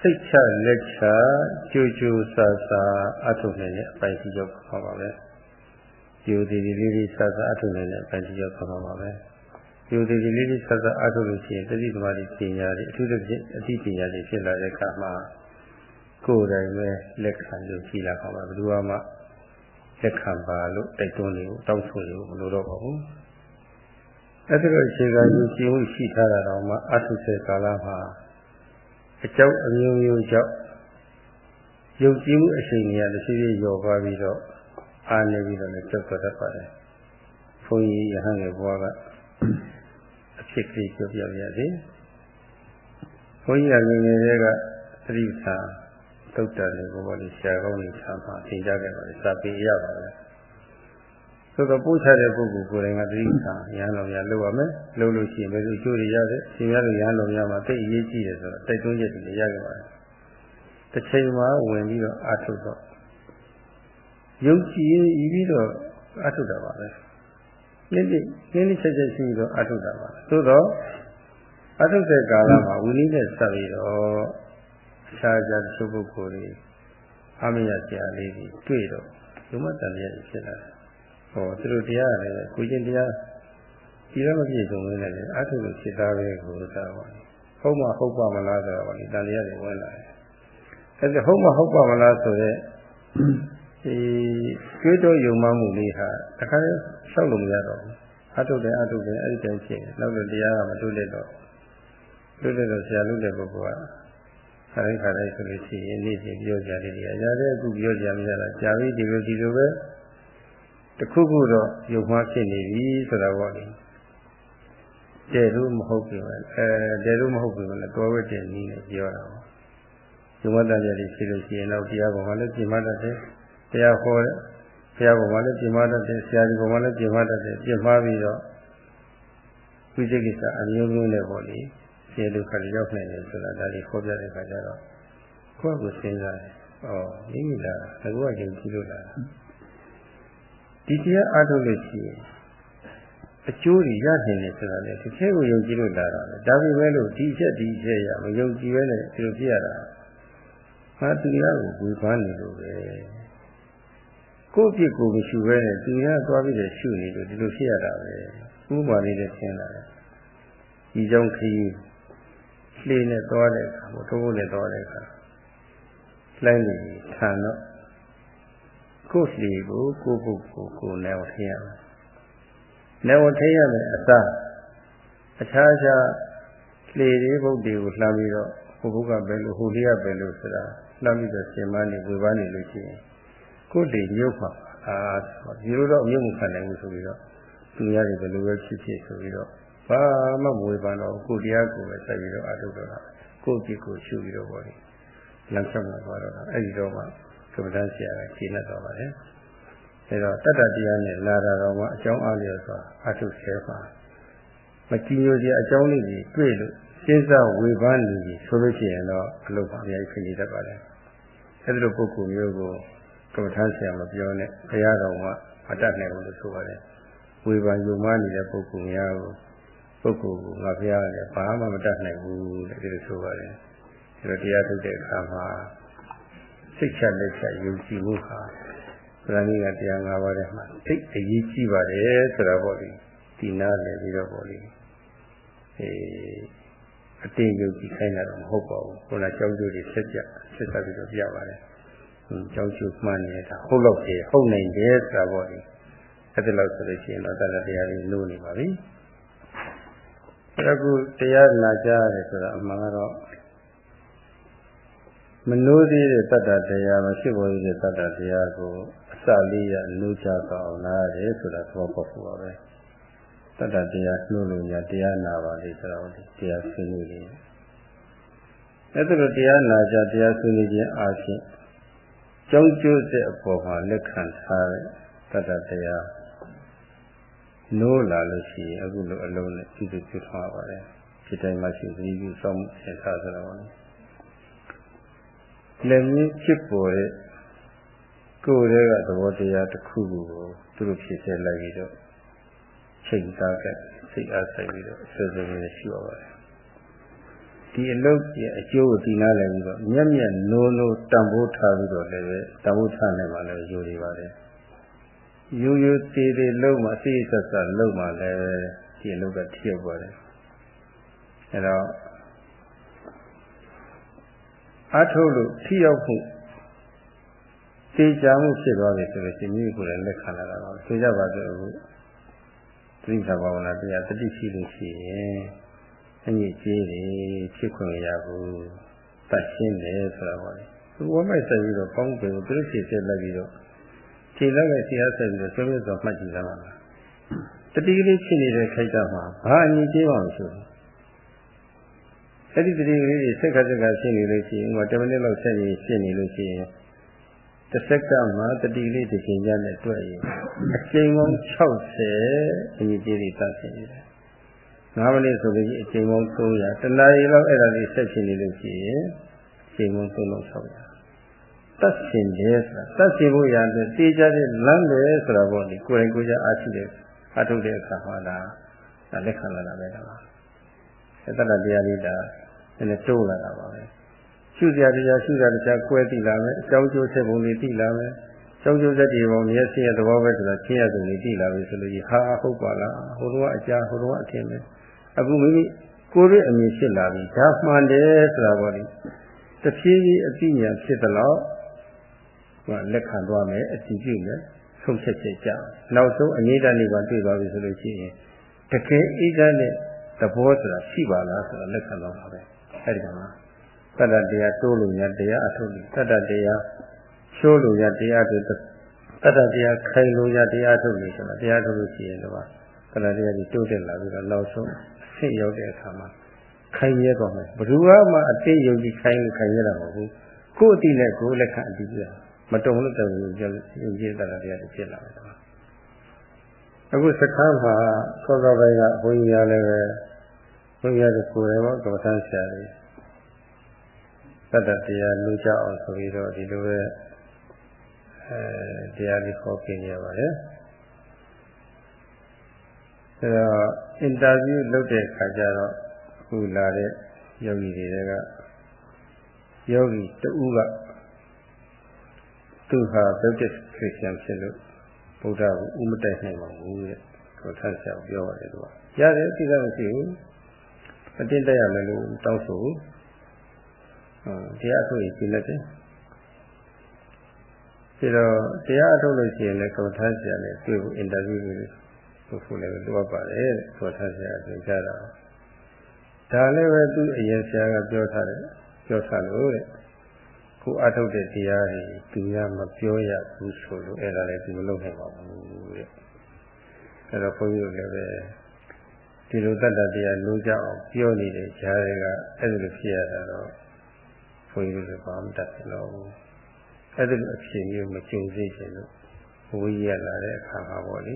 စိတ်ချလက်ချကျူးကျူးဆဆအထုနေတဲ့အပိုင်းကြီးရောက်ပါပါပဲ။ကျူးဒီဒီလေးလေးဆဆအထုနေတဲ့အပိုင်းကြီးရောက်ပါပါပဲ။ယုံကြည်လေးလေးဆက်ဆက်အားထုတ်လို့ရှိရင်တတိသမารီပညာတွေအထူးသဖြင့်အသိပညာတွေဖြစ်လာတဲ့အခါမှာကိုယ်တိုင်ပဲလက်ခံလို့ရှိလာပါမှာဘယ်သူမှ လက်ခံပါလို့တိုက်တွန်းနေတောင်းဆိုနေမလို့တော့ပါဘူးအဲ့ဒါလိုအခြေခံယူကြည်မှုရှိထားတာတော့မှအထုစေကာလမှာအကြောင်းအမျိုးမျိုးကြောင့်ယုံကြည်မှုအရှိန်ကြီးကတစ်စီးစီးလျော့သွားပြီးတော့အားနေပြီးတော့လည်းကြောက်ကြတတ်ပါတယ်။ဘုန်းကြီးရဟန်းငယ်ဘွားကအဖြစ်ကလေးပြောပြရစေ။ဘုန်းကြီးကငယ်ငယ်လေးကသတိထား သုတ်တန်လေးဘောပေါ်လေးဆရာကောင်းကြီးထားမှသင်ကြားခဲ့ပါတယ်စာပေရပါတယ်။သို့တော့ပို့ချတဲ့ပုဂ္ဂိုလ်ကိုယ်တိုင်ကသတိထားရဟန်းတော်များလုပ်ရမယ်။လုပ်လို့ရှိရင်ဘယ်လိုအကျိုးတွေရလဲ။ရှင်များတို့ရဟန်းတော်များမှာသိအရေးကြီးတယ်ဆိုတော့တိုက်တွန်းချက်တွေရခဲ့ပါတယ်။တစ်ချိန်မှာဝင်ပြီးတော့အာထုတ်တော့ယုံကြည်ဤပြီးတော့အာထုတ်တာပါပဲ။နည်းနည်းနည်းနည်းချက်ချက်ရှိပြီးတော့အာထုတ်တာပါ။သို့တော့အာထုတ်တဲ့ကာလမှာဝိနည်းနဲ့ဆက်ပြီးတော့ အခြားခြားတချို့ပုဂ္ဂိုလ်တွေအမရဆရာလေးတွေတွေ့တော့ဘုမတန်ရဖြစ်လာတယ်။ဟောသူတို့တရားလည်းကိုချင်းတရားဒီတော့မပြည့်စုံနေတယ်အာထုတ်လို့ဖြစ်သားပဲကိုသာပါဟုတ်မှဟုတ်ပါမလားဆိုတော့ဒီတန်တရားတွေဝင်လာတယ်။အဲဒီဟုတ်မှဟုတ်ပါမလားဆိုတော့ဒီကျွေးတော့ယုံမှမှုလေးဟာတခါလေလျှောက်လို့မရတော့ဘူး။အထုတ်တယ်အထုတ်တယ်အဲ့ဒီတိုင်းဖြစ်နေ။နောက်တော့တရားကမတွေ့တဲ့တော့တွေ့တဲ့တော့ဆရာလုပ်တဲ့ပုဂ္ဂိုလ်က ခါတိုင်းခါတိုင်းဆိုလို့ရှိရင်နေ့စဉ်ပြောကြတယ်ဒီအရာတဲ့အခုပြောကြမရတာကြာပြီဒီလိုဒီလိုပဲတခုခုတော့ယုံမှဖြစ်နေပြီဆိုတာပေါ့လေတဲ့လို့မဟုတ်ဘူးအဲတဲ့လို့မဟုတ်ဘူးလည်းတော်ဝတ်တဲ့နည်းနဲ့ပြောတာပေါ့ယုံမှတတ်ကြတယ်ရှိလို့ရှိရင်တော့တရားပေါ်မှာလည်းပြင်မတတ်တယ်တရားဟောတဲ့ဘုရားပေါ်မှာလည်းပြင်မတတ်တယ်ဆရာကြီးပေါ်မှာလည်းပြင်မတတ်တယ်ပြင်မှားပြီးတော့ဝိသေကိစ္စအမျိုးမျိုးနဲ့ပေါ့လေ ဆင်းဒုက္ခတွေရောက်နိုင်တယ်ဆိုတာဒါလေးခေါ်ပြတဲ့အခါကျတော့ကိုယ့်ကိုစဉ်းစားတယ်။ဩမိမိလားငါကယုံကြည်လို့လားဒီတရားအားထုတ်လို့ရှိရင်အကျိုးတွေရနိုင်တယ်ဆိုတာလေတစ်ချက်ကိုယုံကြည်လို့လာတာပဲဒါပေမဲ့လို့ဒီချက်ဒီချက်ရမယုံကြည်ပဲနဲ့ဒီလိုဖြစ်ရတာငါတရားကိုဝေဖန်နေလို့ပဲကိုယ့်ပြစ်ကိုမရှိပဲနဲ့တရားသွားပြီးတော့ရှုနေလို့ဒီလိုဖြစ်ရတာပဲဥပမာလေးနဲ့ရှင်းလာတယ်ဒီကြောင့်ခရီး လှေနဲ့သွားတဲ့အခါမို့ထိုးနဲ့သွားတဲ့အခါလိုင်းနေခံတော့ကိုယ်လှေကိုကိုယ်ပုဂ္ဂိုလ်ကိုယ်နဲ့ထည့်ရမယ်။နဲ့ထည့်ရမယ်အစားအခြားခြားလှေတွေဘုတ်တွေကိုလှမ်းပြီးတော့ဟိုဘုကပဲလို့ဟိုလေးကပဲလို့ဆိုတာလှမ်းပြီးတော့ရှင်မနေဝေဘာနေလို့ရှိရင်ကိုယ်တည်မြုပ်ပါအာဒီလိုတော့မြုပ်မှုခံနိုင်ဘူးဆိုပြီးတော့သူရတယ်ဘယ်လိုပဲဖြစ်ဖြစ်ဆိုပြီးတော့ ဘာမှမဝေဖန်တော့ကိုတရားကိုပဲဆက်ပြီးတော့အထုတ်တော့တာကိုကြည့်ကိုရှုပြီးတော့ပေါ့လေလမ်းဆက်မှာသွားတော့တာအဲ့ဒီတော့မှကမ္ဘာတန်းဆရာကရှင်းနေတော့ပါတယ်အဲတော့တတ္တတရားနဲ့လာတာတော့မှအကြောင်းအားလျော်စွာအထုတ်ဆဲပါမကြည့်ရခြင်းအကြောင်းလေးကြီးတွေ့လို့စဉ်းစားဝေဖန်နေပြီဆိုလို့ရှိရင်တော့အလုပ်ပါအများကြီးဖြစ်နေတတ်ပါတယ်အဲ့ဒီလိုပုဂ္ဂိုလ်မျိုးကိုကမ္ဘာတန်းဆရာမပြောနဲ့ဘုရားတော်ကမတတ်နိုင်ဘူးလို့ဆိုပါတယ်ဝေဖန်ယုံမှနေတဲ့ပုဂ္ဂိုလ်များကို ပုဂ္ဂိုလ်ကငါဘုရားလည်းဘာမှမတတ်နိုင်ဘူးတဲ့ဒီလိုဆိုပါတယ်အဲတော့တရားထုတ်တဲ့အခါမှာစိတ်ချလက်ချယုံကြည်မှုဟာသရဏိကတရား၅ပါးထဲမှာသိအရေးကြီးပါတယ်ဆိုတာပေါ့လေဒီနာလည်းပြီးတော့ပေါ့လေအဲအတင်းယုံကြည်ခိုင်းတာတော့မဟုတ်ပါဘူးခုနကြောင်းကျိုးတွေဆက်ကြဆက်ဆက်ပြီးတော့ပြပါတယ်ကြောင်းကျိုးမှန်းနေတာဟုတ်လို့ဖြစ်ဟုတ်နိုင်တယ်ဆိုတာပေါ့လေအဲ့ဒါလို့ဆိုလို့ရှိရင်တော့တရားတရားလေးလို့နေပါပြီ အခုတရားနာကြရတယ်ဆိုတာအမှန်ကတော့မနိုးသေးတဲ့တတ္တတရားမရှိပေါ်သေးတဲ့တတ္တတရားကိုအစလေးရနိုးကြအောင်နားရတယ်ဆိုတာသဘောပေါက်ဖို့ပါပဲတတ္တတရားနှိုးလို့ညာတရားနာပါလေဆိုတော့တရားဆွေးနွေးနေအဲ့ဒါလိုတရားနာကြတရားဆွေးနွေးခြင်းအားဖြင့်ကြောင်းကျိုးတဲ့အပေါ်မှာလက်ခံထားတဲ့တတ္တတရား နိုးလာလို့ရှိရင်အခုလိုအလုံးနဲ့ပြုစုပြုထားပါတယ်ဒီတိုင်းမှရှိသတိပြုစောင့်ဆင်ထားကြတော့လည်းမြင့်ဖြစ်ပေါ်တဲ့ကိုယ်ရဲ့သဘောတရားတစ်ခုကိုသူတို့ဖြစ်စေလိုက်ပြီးတော့ချိန်သားကစိတ်အားဆိုင်ပြီးတော့ဆွေးနွေးနေရှိပါပါတယ်ဒီအလုပ်ရဲ့အကျိုးကိုသိနာလည်းပြီးတော့မျက်မျက်နိုးနိုးတန်ဖိုးထားပြီးတော့လည်းတန်ဖိုးထားနိုင်ပါလေယူနေပါတယ် ရိုးရိုးသေးသေးလုံးမှအစိအဆက်ဆက်လုံးမှလည်းဒီအလုပ်ကထိရောက်ပါတယ်အဲတော့အထုတ်လို့ထိရောက်မှုသိကြမှုဖြစ်သွားပြီဆိုလို့ရှိရင်မိကိုယ်လည်းလက်ခံလာတာပါသိကြပါစို့အခုသတိသာဘာဝနာတရားတတိရှိလို့ရှိရင်အညစ်အကြေးတွေဖြစ်ခွင့်ရဘူးတတ်ရှင်းတယ်ဆိုတာပါလေသူဝမိုက်ဆက်ပြီးတော့ပေါင်းပင်ကိုသူတို့ဖြည့်ဆက်လိုက်ပြီးတော့ ခြေလက်ကဆရာဆက်ပြီးတော့ဆွေးနွေးတော့မှတ်ကြည့်လာပါလားတတိကလေးဖြစ်နေတဲ့ခိုက်တာမှာဘာအညစ်အကြေးမှမရှိဘူးအဲ့ဒီတတိကလေးတွေစက်ကစက်ကဖြစ်နေလို့ရှိရင်ဟို10မိနစ်လောက်ဆက်နေဖြစ်နေလို့ရှိရင်တစ်စက္ကန့်မှာတတိလေးတစ်ချိန်ကျနဲ့တွေ့ရင်အချိန်ပေါင်း60အညစ်အကြေးတွေတတ်ဖြစ်နေတယ်9မိနစ်ဆိုပြီးအချိန်ပေါင်း300တနားရီလောက်အဲ့ဒါလေးဆက်ဖြစ်နေလို့ရှိရင်အချိန်ပေါင်း3600 တတ်ရှင်တယ်ဆိုတာတတ်ရှင်ဖို့ရတဲ့တေးကြတဲ့လမ်းတယ်ဆိုတာပေါ့ဒီကိုယ်တိုင်ကိုယ်ကြအားရှိတယ်အထုတ်တဲ့အခါမှာဒါလက်ခံလာတာပဲဒါပါအဲ့ဒါတရားလေးဒါနည်းနည်းတိုးလာတာပါပဲရှုစရာတရားရှုတာတရားကွဲသိလာမယ်အကြောင်းကျိုးဆက်ပုံတွေသိလာမယ်အကြောင်းကျိုးဆက်တွေပုံမျက်စိရဲ့သဘောပဲဆိုတာရှင်းရသူတွေသိလာပြီဆိုလို့ဟာဟုတ်ပါလားဟိုတော့အကြာဟိုတော့အထင်ပဲအခုမိမိကိုယ်ရဲ့အမြင်ဖြစ်လာပြီဒါမှန်တယ်ဆိုတာပေါ့လေတဖြည်းဖြည်းအသိဉာဏ်ဖြစ်သလောက်ဟို လက်ခံသွားမယ်အတည်ပြုမယ်ဆုံးဖြတ်ချက်ကြနောက်ဆုံးအနိဒာနိဗ္ဗာန်တွေ့သွားပြီဆိုလို့ရှိရင်တကယ်ဣဒ္ဓနဲ့သဘောဆိုတာရှိပါလားဆိုတာလက်ခံတော့ပါပဲအဲဒီကမှာတတ္တတရားတိုးလို့ရတရားအထုတ်လို့တတ္တတရားချိုးလို့ရတရားတွေတတ္တတရားခိုင်လို့ရတရားထုတ်လို့ဆိုတာတရားထုတ်လို့ရှိရင်တော့တတ္တတရားကြီးတိုးတက်လာပြီးတော့နောက်ဆုံးအဆင့်ရောက်တဲ့အခါမှာခိုင်ရဲတော့မယ်ဘယ်သူမှအတိတ်ယုံကြည်ခိုင်လို့ခိုင်ရတာမဟုတ်ဘူးကိုယ်အတိနဲ့ကိုယ်လက်ခံအတိပြ မတုံလို့တုံလို့ယုံကြည်တတ်တာတရားတွေဖြစ်လာတယ်အခုစခန်းမှာသောသောပိုင်းကဘုန်းကြီးများလည်းပဲဘုန်းကြီးတို့ကိုယ်ရမောကမ္ဘာဆန်းဆရာတွေတတ္တတရားလူကြအောင်ဆိုပြီးတော့ဒီလိုပဲအဲတရားလေးခေါ်ပြနေရပါတယ်အဲတော့အင်တာဗျူးလုပ်တဲ့အခါကျတော့အခုလာတဲ့ယောဂီတွေကယောဂီတူက သူဟာ Baptist Christian ဖြစ်လို့ဗုဒ္ဓကိုဥမတိုက်နိုင်ပါဘူးတဲ့ကိုထပ်ဆရာပြောပါတယ်သူကရတယ်သိတာမရှိဘူးအတင်းတက်ရမယ်လို့တောင်းဆိုတရားအထုတ်ရင်ရှင်းလက်တယ်ပြီးတော့တရားအထုတ်လို့ရှိရင်လည်းကိုထပ်ဆရာနဲ့တွေ့ဖို့အင်တာဗျူးလေးလုပ်ဖို့လည်းလိုအပ်ပါတယ်ကိုထပ်ဆရာသင်ကြားတာဒါလည်းပဲသူအရင်ဆရာကပြောထားတယ်ပြောထားလို့တဲ့ ကိုအထုတ်တဲ့တရားတွေသူများမပြောရဘူးဆိုလို့အဲ့ဒါလည်းသူမလုပ်နိုင်ပါဘူးတဲ့အဲ့တော့ဘုန်းကြီးတို့လည်းပဲဒီလိုတတ်တတရားလုံးကြအောင်ပြောနေတဲ့ဈာတွေကအဲ့ဒီလိုဖြစ်ရတာတော့ဘုန်းကြီးတို့လည်းဘာမှတတ်ဘူးလို့အဲ့ဒီလိုအဖြစ်မျိုးမကျုံစေချင်လို့ဘုန်းကြီးရလာတဲ့အခါမှာပေါ့လေ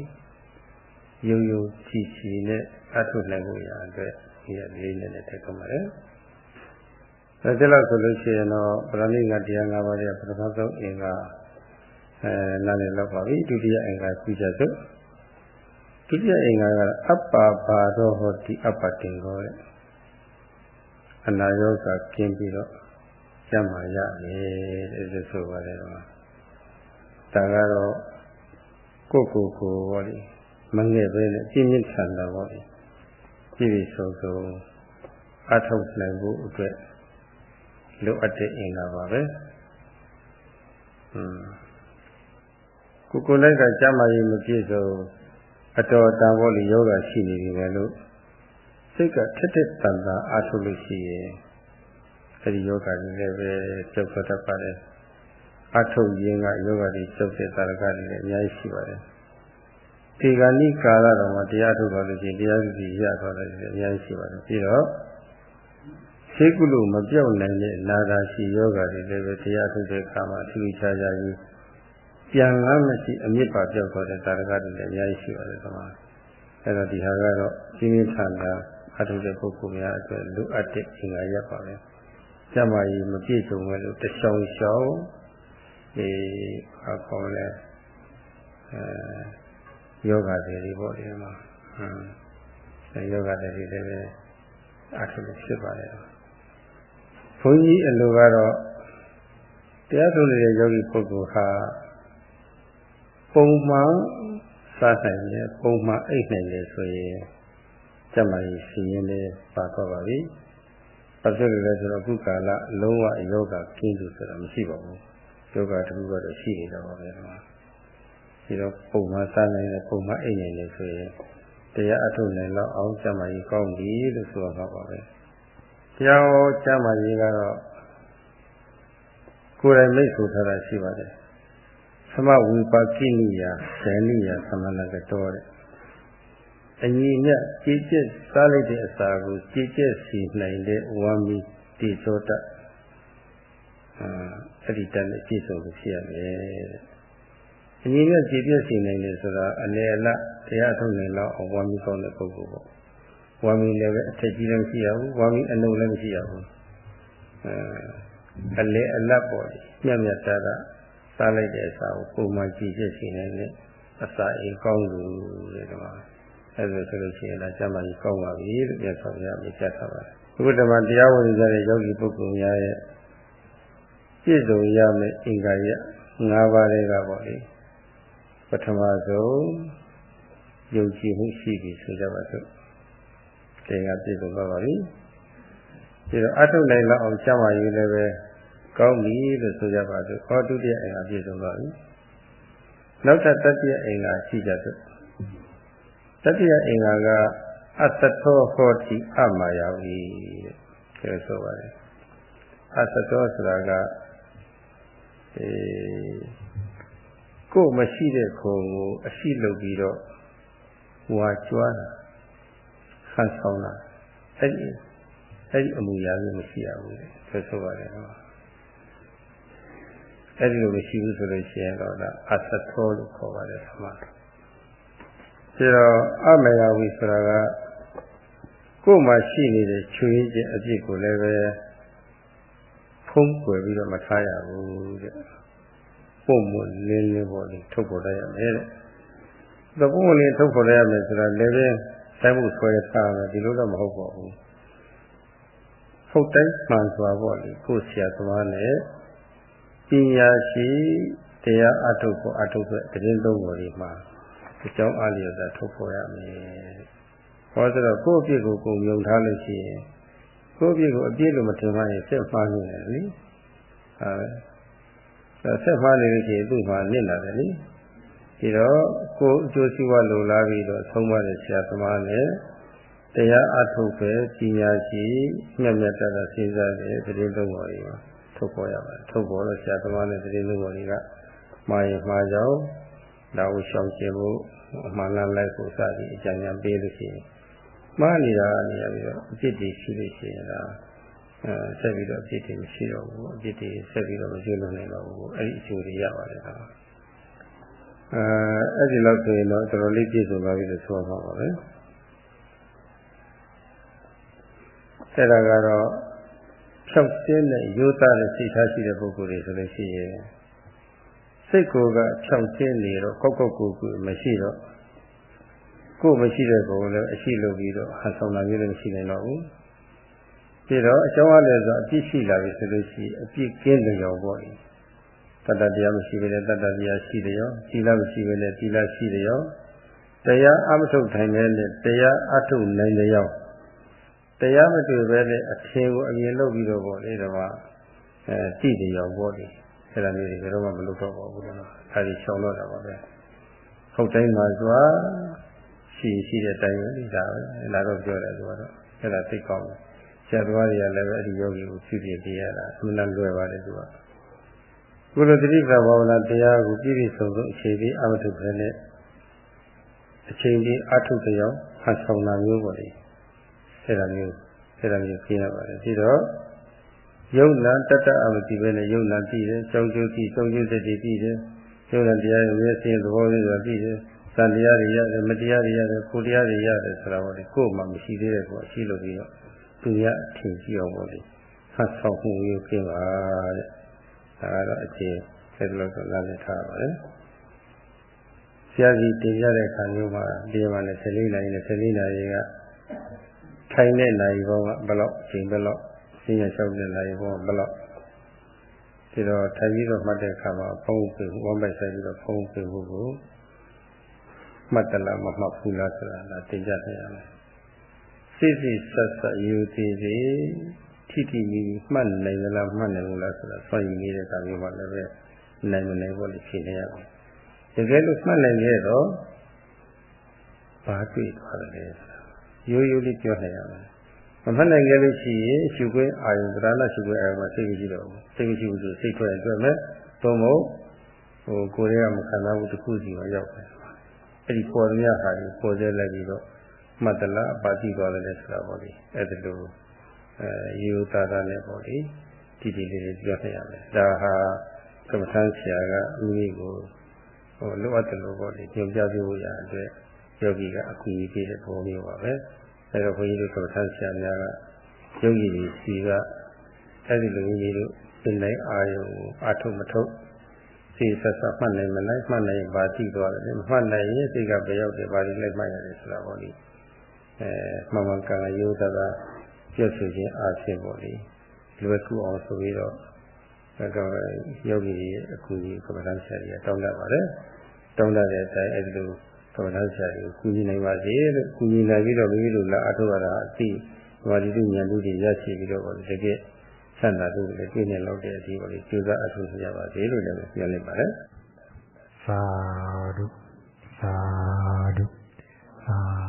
ယုံယုံကြည်ကြည်နဲ့အထုနိုင်ဖို့ရအတွက်ဒီကလေးနဲ့တက်ကြပါမ ယ်ဒါကြလို့ဆိုလို့ရှိရင်တော့ပရမိတ်ကတရား၅ပါးရဲ့ပထမဆုံးအင်္ဂါအဲနားလည်လောက်ပါပြီဒုတိယအင်္ဂါကြည့်ကြစို့ဒုတိယအင်္ဂါကအပ္ပါပါသောဟောတိအပ္ပတင်ကောတဲ့အနာယောဂကင်းပြီးတော့ကျမ်းမာရမယ်တဲ့ဆိုပါတယ်တော့ဒါကတော့ကိုယ့်ကိုယ်ကိုဟောလေမငဲ့ပဲနဲ့ပြင်းပြင်းထန်တာဟောလေကြည့်ပြီးဆုံးဆုံးအထောက်နိုင်ဖို့အတွက် လိုအပ်တဲ့အင်္ဂါပါပဲ။ဟွန်းကိုကိုလိုက်ကကြမ်းမာရေးမပြည့်စုံအတော်တန်ဖို့လေယောဂရှိနေပြီပဲလို့စိတ်ကထက်ထက်တန်တန်အားထုတ်လို့ရှိရင်အဲဒီယောဂကြီးလည်းပဲကျုပ်သွားတတ်ပါတယ်။အားထုတ်ရင်ကယောဂတွေကျုပ်တဲ့တာရကတွေလည်းအများကြီးရှိပါတယ်။ဒီကဏိကာလတော်မှာတရားထုတ်တော်လို့ရှိရင်တရားစီရသွားတယ်လည်းအများကြီးရှိပါတယ်။ပြီးတော့ သိကုလို့မပြောက်နိုင်တဲ့နာတာရှိယောဂတွေလည်းပဲတရားထုတ်တဲ့အခါမှာအထူးခြားခြားကြီးပြန်လာမရှိအမြင့်ပါပြောက်သွားတဲ့တာရကတွေလည်းအများကြီးရှိပါတယ်ကွာအဲဒါဒီဟာကတော့ကြီးကြီးထန်တာအထုတဲ့ပုဂ္ဂိုလ်များအတွက်လိုအပ်တဲ့အင်္ဂါရပ်ပါပဲကျမကြီးမပြည့်စုံပဲလို့တရှောင်ရှောင်ဒီဘာခေါ်လဲအဲယောဂတွေပေါ့ဒီမှာဟမ်ယောဂတွေလည်းပဲအထုလို့ဖြစ်ပါတယ် ဘုန်းကြီးအလိုကတော့တရားထုတ်နေတဲ့ယောဂီပုဂ္ဂိုလ်ဟာပုံမှန်စားနိုင်တယ်ပုံမှန်အိပ်နိုင်တယ်ဆိုရင်ကျမကြီးစီရင်လေးပါတော့ပါပြီ။ဘာဖြစ်လို့လဲဆိုတော့အခုကာလလုံးဝယောဂကင်းလို့ဆိုတာမရှိပါဘူး။ယောဂတခုကတော့ရှိနေတော့ပါပဲ။ဒီတော့ပုံမှန်စားနိုင်တဲ့ပုံမှန်အိမ်နေနေဆိုရင်တရားအထုတ်နိုင်တော့အောင်ကျမကြီးကောင်းပြီလို့ဆိုတော့ပါပဲ။ တရားဟောကျမကြီးကတော့ကိုယ်တိုင်မိတ်ဆိုထားတာရှိပါတယ်။သမဝိပါကိနိယဇဏိယသမဏကတော်တဲ့အညီမြတ်ကြည်ကျက်စားလိုက်တဲ့အစာကိုကြည်ကျက်စီနိုင်တဲ့ဝမ်းမီတိသောတအာအဲ့ဒီတန်နဲ့ပြည့်စုံလို့ဖြစ်ရမယ်အညီမြတ်ကြည်ပြက်စီနိုင်တယ်ဆိုတာအနေအလတရားထုတ်နိုင်တော့ဝမ်းမီကောင်းတဲ့ပုဂ္ဂိုလ်ပေါ့ ဝမ်းမီလည်းပဲအထက်ကြီးလည်းမရှိရဘူးဝမ်းမီအနုလည်းမရှိရဘူးအဲအလေအလတ်ပေါ့ညံ့ညံ့တာတာစားလိုက်တဲ့အစာကိုပုံမှန်ကြည်ကျက်စီနိုင်တဲ့အစာအိမ်ကောင်းလို့တဲ့ကွာအဲ့ဒါဆိုလို့ရှိရင်လည်းကျမကြီးကောင်းပါပြီလို့ပြန်ဆောင်ရမယ်ကြက်ထားပါတယ်။ဘုဒ္ဓမှာတရားဝင်ကြတဲ့ယောဂီပုဂ္ဂိုလ်များရဲ့ပြည့်စုံရမယ့်အင်္ဂါရ၅ပါးတွေကပေါ့လေပထမဆုံးယုံကြည်မှုရှိပြီဆိုကြပါစို့။ တင်ကပြည့်စုံပါပါပြီ။ဒီတော့အထုနိုင်လောက်အောင်ကျမကြီးလည်းပဲကောင်းပြီလို့ဆိုကြပါစို့။ဟောဒုတိယအင်္ဂါပြည့်စုံပါပြီ။နောက်ထပ်တတိယအင်္ဂါရှိကြစို့။တတိယအင်္ဂါကအသထောဟောတိအမာယဝီတဲ့ဆိုပါတယ်အသထောဆိုတာကအဲကိုယ်မရှိတဲ့ခုံကိုအရှိလုပ်ပြီးတော့ဝါကြွားတာ ဆန်းဆောင်တာအဲ့ဒီအဲ့ဒီအမှုရာမျိုးမရှိရဘူးတဲ့ဆိုပါတယ်နော်အဲ့ဒီလိုမရှိဘူးဆိုလို့ရှိရင်တော့ဒါအသထောလို့ခေါ်ပါတယ်ဆမဒါတော့အမေယဝိဆိုတာကကိုယ်မှာရှိနေတဲ့ချွေးခြင်းအပြစ်ကိုလည်းပဲဖုံးကွယ်ပြီးတော့မထားရဘူးတဲ့ပုံမလင်းလင်းပေါ်လေးထုတ်ပေါ်လိုက်ရမယ်တဲ့။ဒါပုံမလင်းထုတ်ပေါ်လိုက်ရမယ်ဆိုတာလည်းပဲ တိုင်းမှုဆွဲထားမယ်ဒီလိုတော့မဟုတ်ပါဘူး။ဟုတ်တိုင်းမှန်စွာပေါ့လေကိုယ်ဆရာသမားနဲ့ပညာရှိတရားအထုတ်ကိုအထုတ်တဲ့တရင်သုံးပေါ်ဒီမှာအကြောင်းအားလျော်စွာထုတ်ဖော်ရမယ်။ဟောဆိုတော့ကိုယ့်အပြစ်ကိုကိုယ်မြုံထားလို့ရှိရင်ကိုယ့်အပြစ်ကိုအပြစ်လို့မထင်မှရင်ဆက်မှားနေတယ်လေ။အဲဆက်မှားနေလို့ရှိရင်သူ့မှာနစ်လာတယ်လေ။ ဒီတော့ကိုယ်အကျိုးစီးပွားလိုလားပြီးတော့ဆုံးမတဲ့ဆရာသမားနဲ့တရားအထုတ်ပဲပညာရှိမြတ်မြတ်တတ်တာစဉ်းစားတဲ့တရင်သုံးပါးတွေမှာထုတ်ဖော်ရပါတယ်။ထုတ်ဖော်တော့ဆရာသမားနဲ့တရင်သုံးပါးတွေကမှားရင်မှားကြောင်းဒါကိုရှောင်ကျင်ဖို့အမှန်လမ်းလိုက်ကိုစသည်အကြံဉာဏ်ပေးလို့ရှိရင်မှားနေတာကနေရပြီးတော့အဖြစ်တည်ရှိလို့ရှိရင်ဒါအဲဆက်ပြီးတော့အဖြစ်တည်မရှိတော့ဘူးအဖြစ်တည်ဆက်ပြီးတော့မကျွလို့နိုင်တော့ဘူးအဲ့ဒီအကျိုးတွေရပါတယ်ဒါ အဲအဲ့ဒီလောက်ဆိုရင်တော့တော်တော်လေးပြည့်စုံသွားပြီလို့ဆိုမှာပါပဲအဲ့ဒါကတော့ဖြောက်စင်းတဲ့ရိုးသားတဲ့စိတ်ထားရှိတဲ့ပုဂ္ဂိုလ်တွေဆိုလို့ရှိရင်စိတ်ကိုယ်ကဖြောင့်ချင်းနေတော့ကောက်ကောက်ကိုကိုမရှိတော့ကိုယ်မရှိတဲ့ကိုယ်လည်းအရှိလို့ပြီးတော့ဟန်ဆောင်တာမျိုးလည်းမရှိနိုင်တော့ဘူးပြီးတော့အကြောင်းအလဲဆိုအပြစ်ရှိလာပြီဆိုလို့ရှိရင်အပြစ်ကင်းတယ်ရောပေါ့လေ တတ္တတရားမရှိဘဲနဲ့တတ္တတရားရှိတယ်ရောသီလမရှိဘဲနဲ့သီလရှိတယ်ရောတရားအမထုတ်ထိုင်တဲ့နဲ့တရားအထုတ်နိုင်တယ်ရောတရားမတွေ့ဘဲနဲ့အထင်ကိုအမြင်လုပ်ပြီးတော့ပေါ့လေဒါကအဲကြည့်တယ်ရောပေါ့လေအဲ့ဒါမျိုးတွေဘယ်တော့မှမလုပ်တော့ပါဘူးတော့။အဲဒီရှောင်တော့တာပါပဲ။ဟုတ်တိုင်းမှာစွာရှိရှိတဲ့အတိုင်းပဲဒါပဲ။လာတော့ပြောတယ်ဆိုတော့အဲ့ဒါသိကောင်းတယ်။ဆရာတော်တွေကလည်းပဲအဲ့ဒီယောဂီကိုဖြည့်ပြပေးရတာအမှန်တန်လွယ်ပါတယ်သူက။ ကုလတိကဘာဝနာတရားကိုပြည့်ပြည့်စုံစုံအခြေပြီးအမထုပဲနဲ့အချိန်ကြီးအထုတရားဟန်ဆောင်တာမျိုးပေါ့လေ။အဲ့ဒါမျိုးအဲ့ဒါမျိုးပြရပါတယ်။ပြီးတော့ယုံနာတတအမတိပဲနဲ့ယုံနာသိတယ်၊ကြောင်းကျိုးသိ၊ကြောင်းကျိုးတည်းသိတယ်။ယုံနာတရားရဲ့ဝိသေသဘောလေးဆိုတာသိတယ်။သံတရားတွေရတယ်၊မတရားတွေရတယ်၊ကိုတရားတွေရတယ်ဆိုတာပေါ့လေကိုယ်မှမရှိသေးတဲ့ကောရှိလို့ပြီးတော့သူရအထင်ကြီးအောင်ပေါ့လေဟတ်ဆောင်မှုရေးပြပါတဲ့။ ဒါကတော့အခြေဆက်လို့ဆိုလာလက်ထားပါလေ။ဆရာကြီးတင်ပြတဲ့ခါမျိုးမှာဒီမှာလည်း14နိုင်နဲ့14နိုင်ကထိုင်တဲ့နိုင်ပေါင်းကဘယ်လောက်အချိန်ဘယ်လောက်ရှင်းရလျှောက်တဲ့နိုင်ဘောဘလောက်ဒီတော့ထိုင်ပြီးတော့မှတ်တဲ့အခါမှာဖုံးပြေဝမ်းပိုက်ဆိုင်ပြီးတော့ဖုံးပြေဖို့ကိုမှတ်တလားမမှတ်ဘူးလားဆိုတာဒါသင်ကြားနေရမယ်စိတ်စိတ်ဆက်ဆက်ယူသေးသေး ထိထိမိမိမှတ်နိုင်သလားမှတ်နိုင်ဘူးလားဆိုတာစွန့်ယူနေတဲ့အခါမျိုးမှာလည်းပဲနိုင်မနိုင်ဘောလေးဖြစ်နေရတယ်တကယ်လို့မှတ်နိုင်ရတော့ဘာတွေ့သွားတယ်ရိုးရိုးလေးပြောနိုင်ရမယ်မမှတ်နိုင်ကြလို့ရှိရင်ရှုခွင့်အာယုံဗราဏရှုခွင့်အာယုံမှာစိတ်မရှိတော့ဘူးစိတ်မရှိဘူးဆိုစိတ်ထွက်ရင်တွေ့မယ်သို့မဟုတ်ဟိုကိုယ်ရဲ့မခံစားဘူးတစ်ခုစီမှာရောက်တယ်အဲ့ဒီပေါ်ရမြဟာကိုပေါ်စေလိုက်ပြီးတော့မှတ်တလားပါတိသွားတယ်ဆိုတာပေါ့လေအဲ့ဒါလို အဲယူတာတာနဲ့ပေါ့လေဒီဒီလေးတွေပြောပြရမယ်ဒါဟာကမ္မထမ်းဆရာကမိမိကိုဟိုလိုအပ်တယ်လို့ပေါ့လေညွှန်ပြပေးဖို့ရအတွက်ယောဂီကအကူအညီပေးတဲ့ပုံမျိုးပါပဲအဲတော့ဘုန်းကြီးတို့ကမ္မထမ်းဆရာများကယောဂီတွေစီကအဲ့ဒီလိုကြီးတို့သင်တိုင်းအာယုံအာထုမထုတ်စိတ်ဆက်ဆက်မှတ်နိုင်မလိုက်မှတ်နိုင်ပါတိသွားတယ်မှတ်နိုင်ရင်စိတ်ကဘယ်ရောက်တယ်ဘာလို့လိုက်မှတ်ရတယ်ဆိုတာပေါ့လေအဲမှန်မှန်ကန်ကန်ရိုးသားသား ပြောဆိုခြင်းအားဖြင့်ပေါ့လေလွယ်ကူအောင်ဆိုပြီးတော့ဒါကယောဂီရဲ့အကူကြီးကမ္ဘာတန်းဆရာကြီးတောင်းတပါတယ်တောင်းတတဲ့အတိုင်းအဲဒီလိုကမ္ဘာတန်းဆရာကြီးကိုကူညီနိုင်ပါစေလို့ကူညီနိုင်ပြီးတော့မိမိတို့လာအထောက်အတာအသိမာတိတုဉာဏ်တို့တွေရရှိပြီးတော့တကယ်ဆန္ဒတို့လည်းပြည့်နေလောက်တဲ့အဒီပေါ့လေကျေးဇူးအထူးရပါစေလို့လည်းပြောလိုက်ပါတယ်သာဓုသာ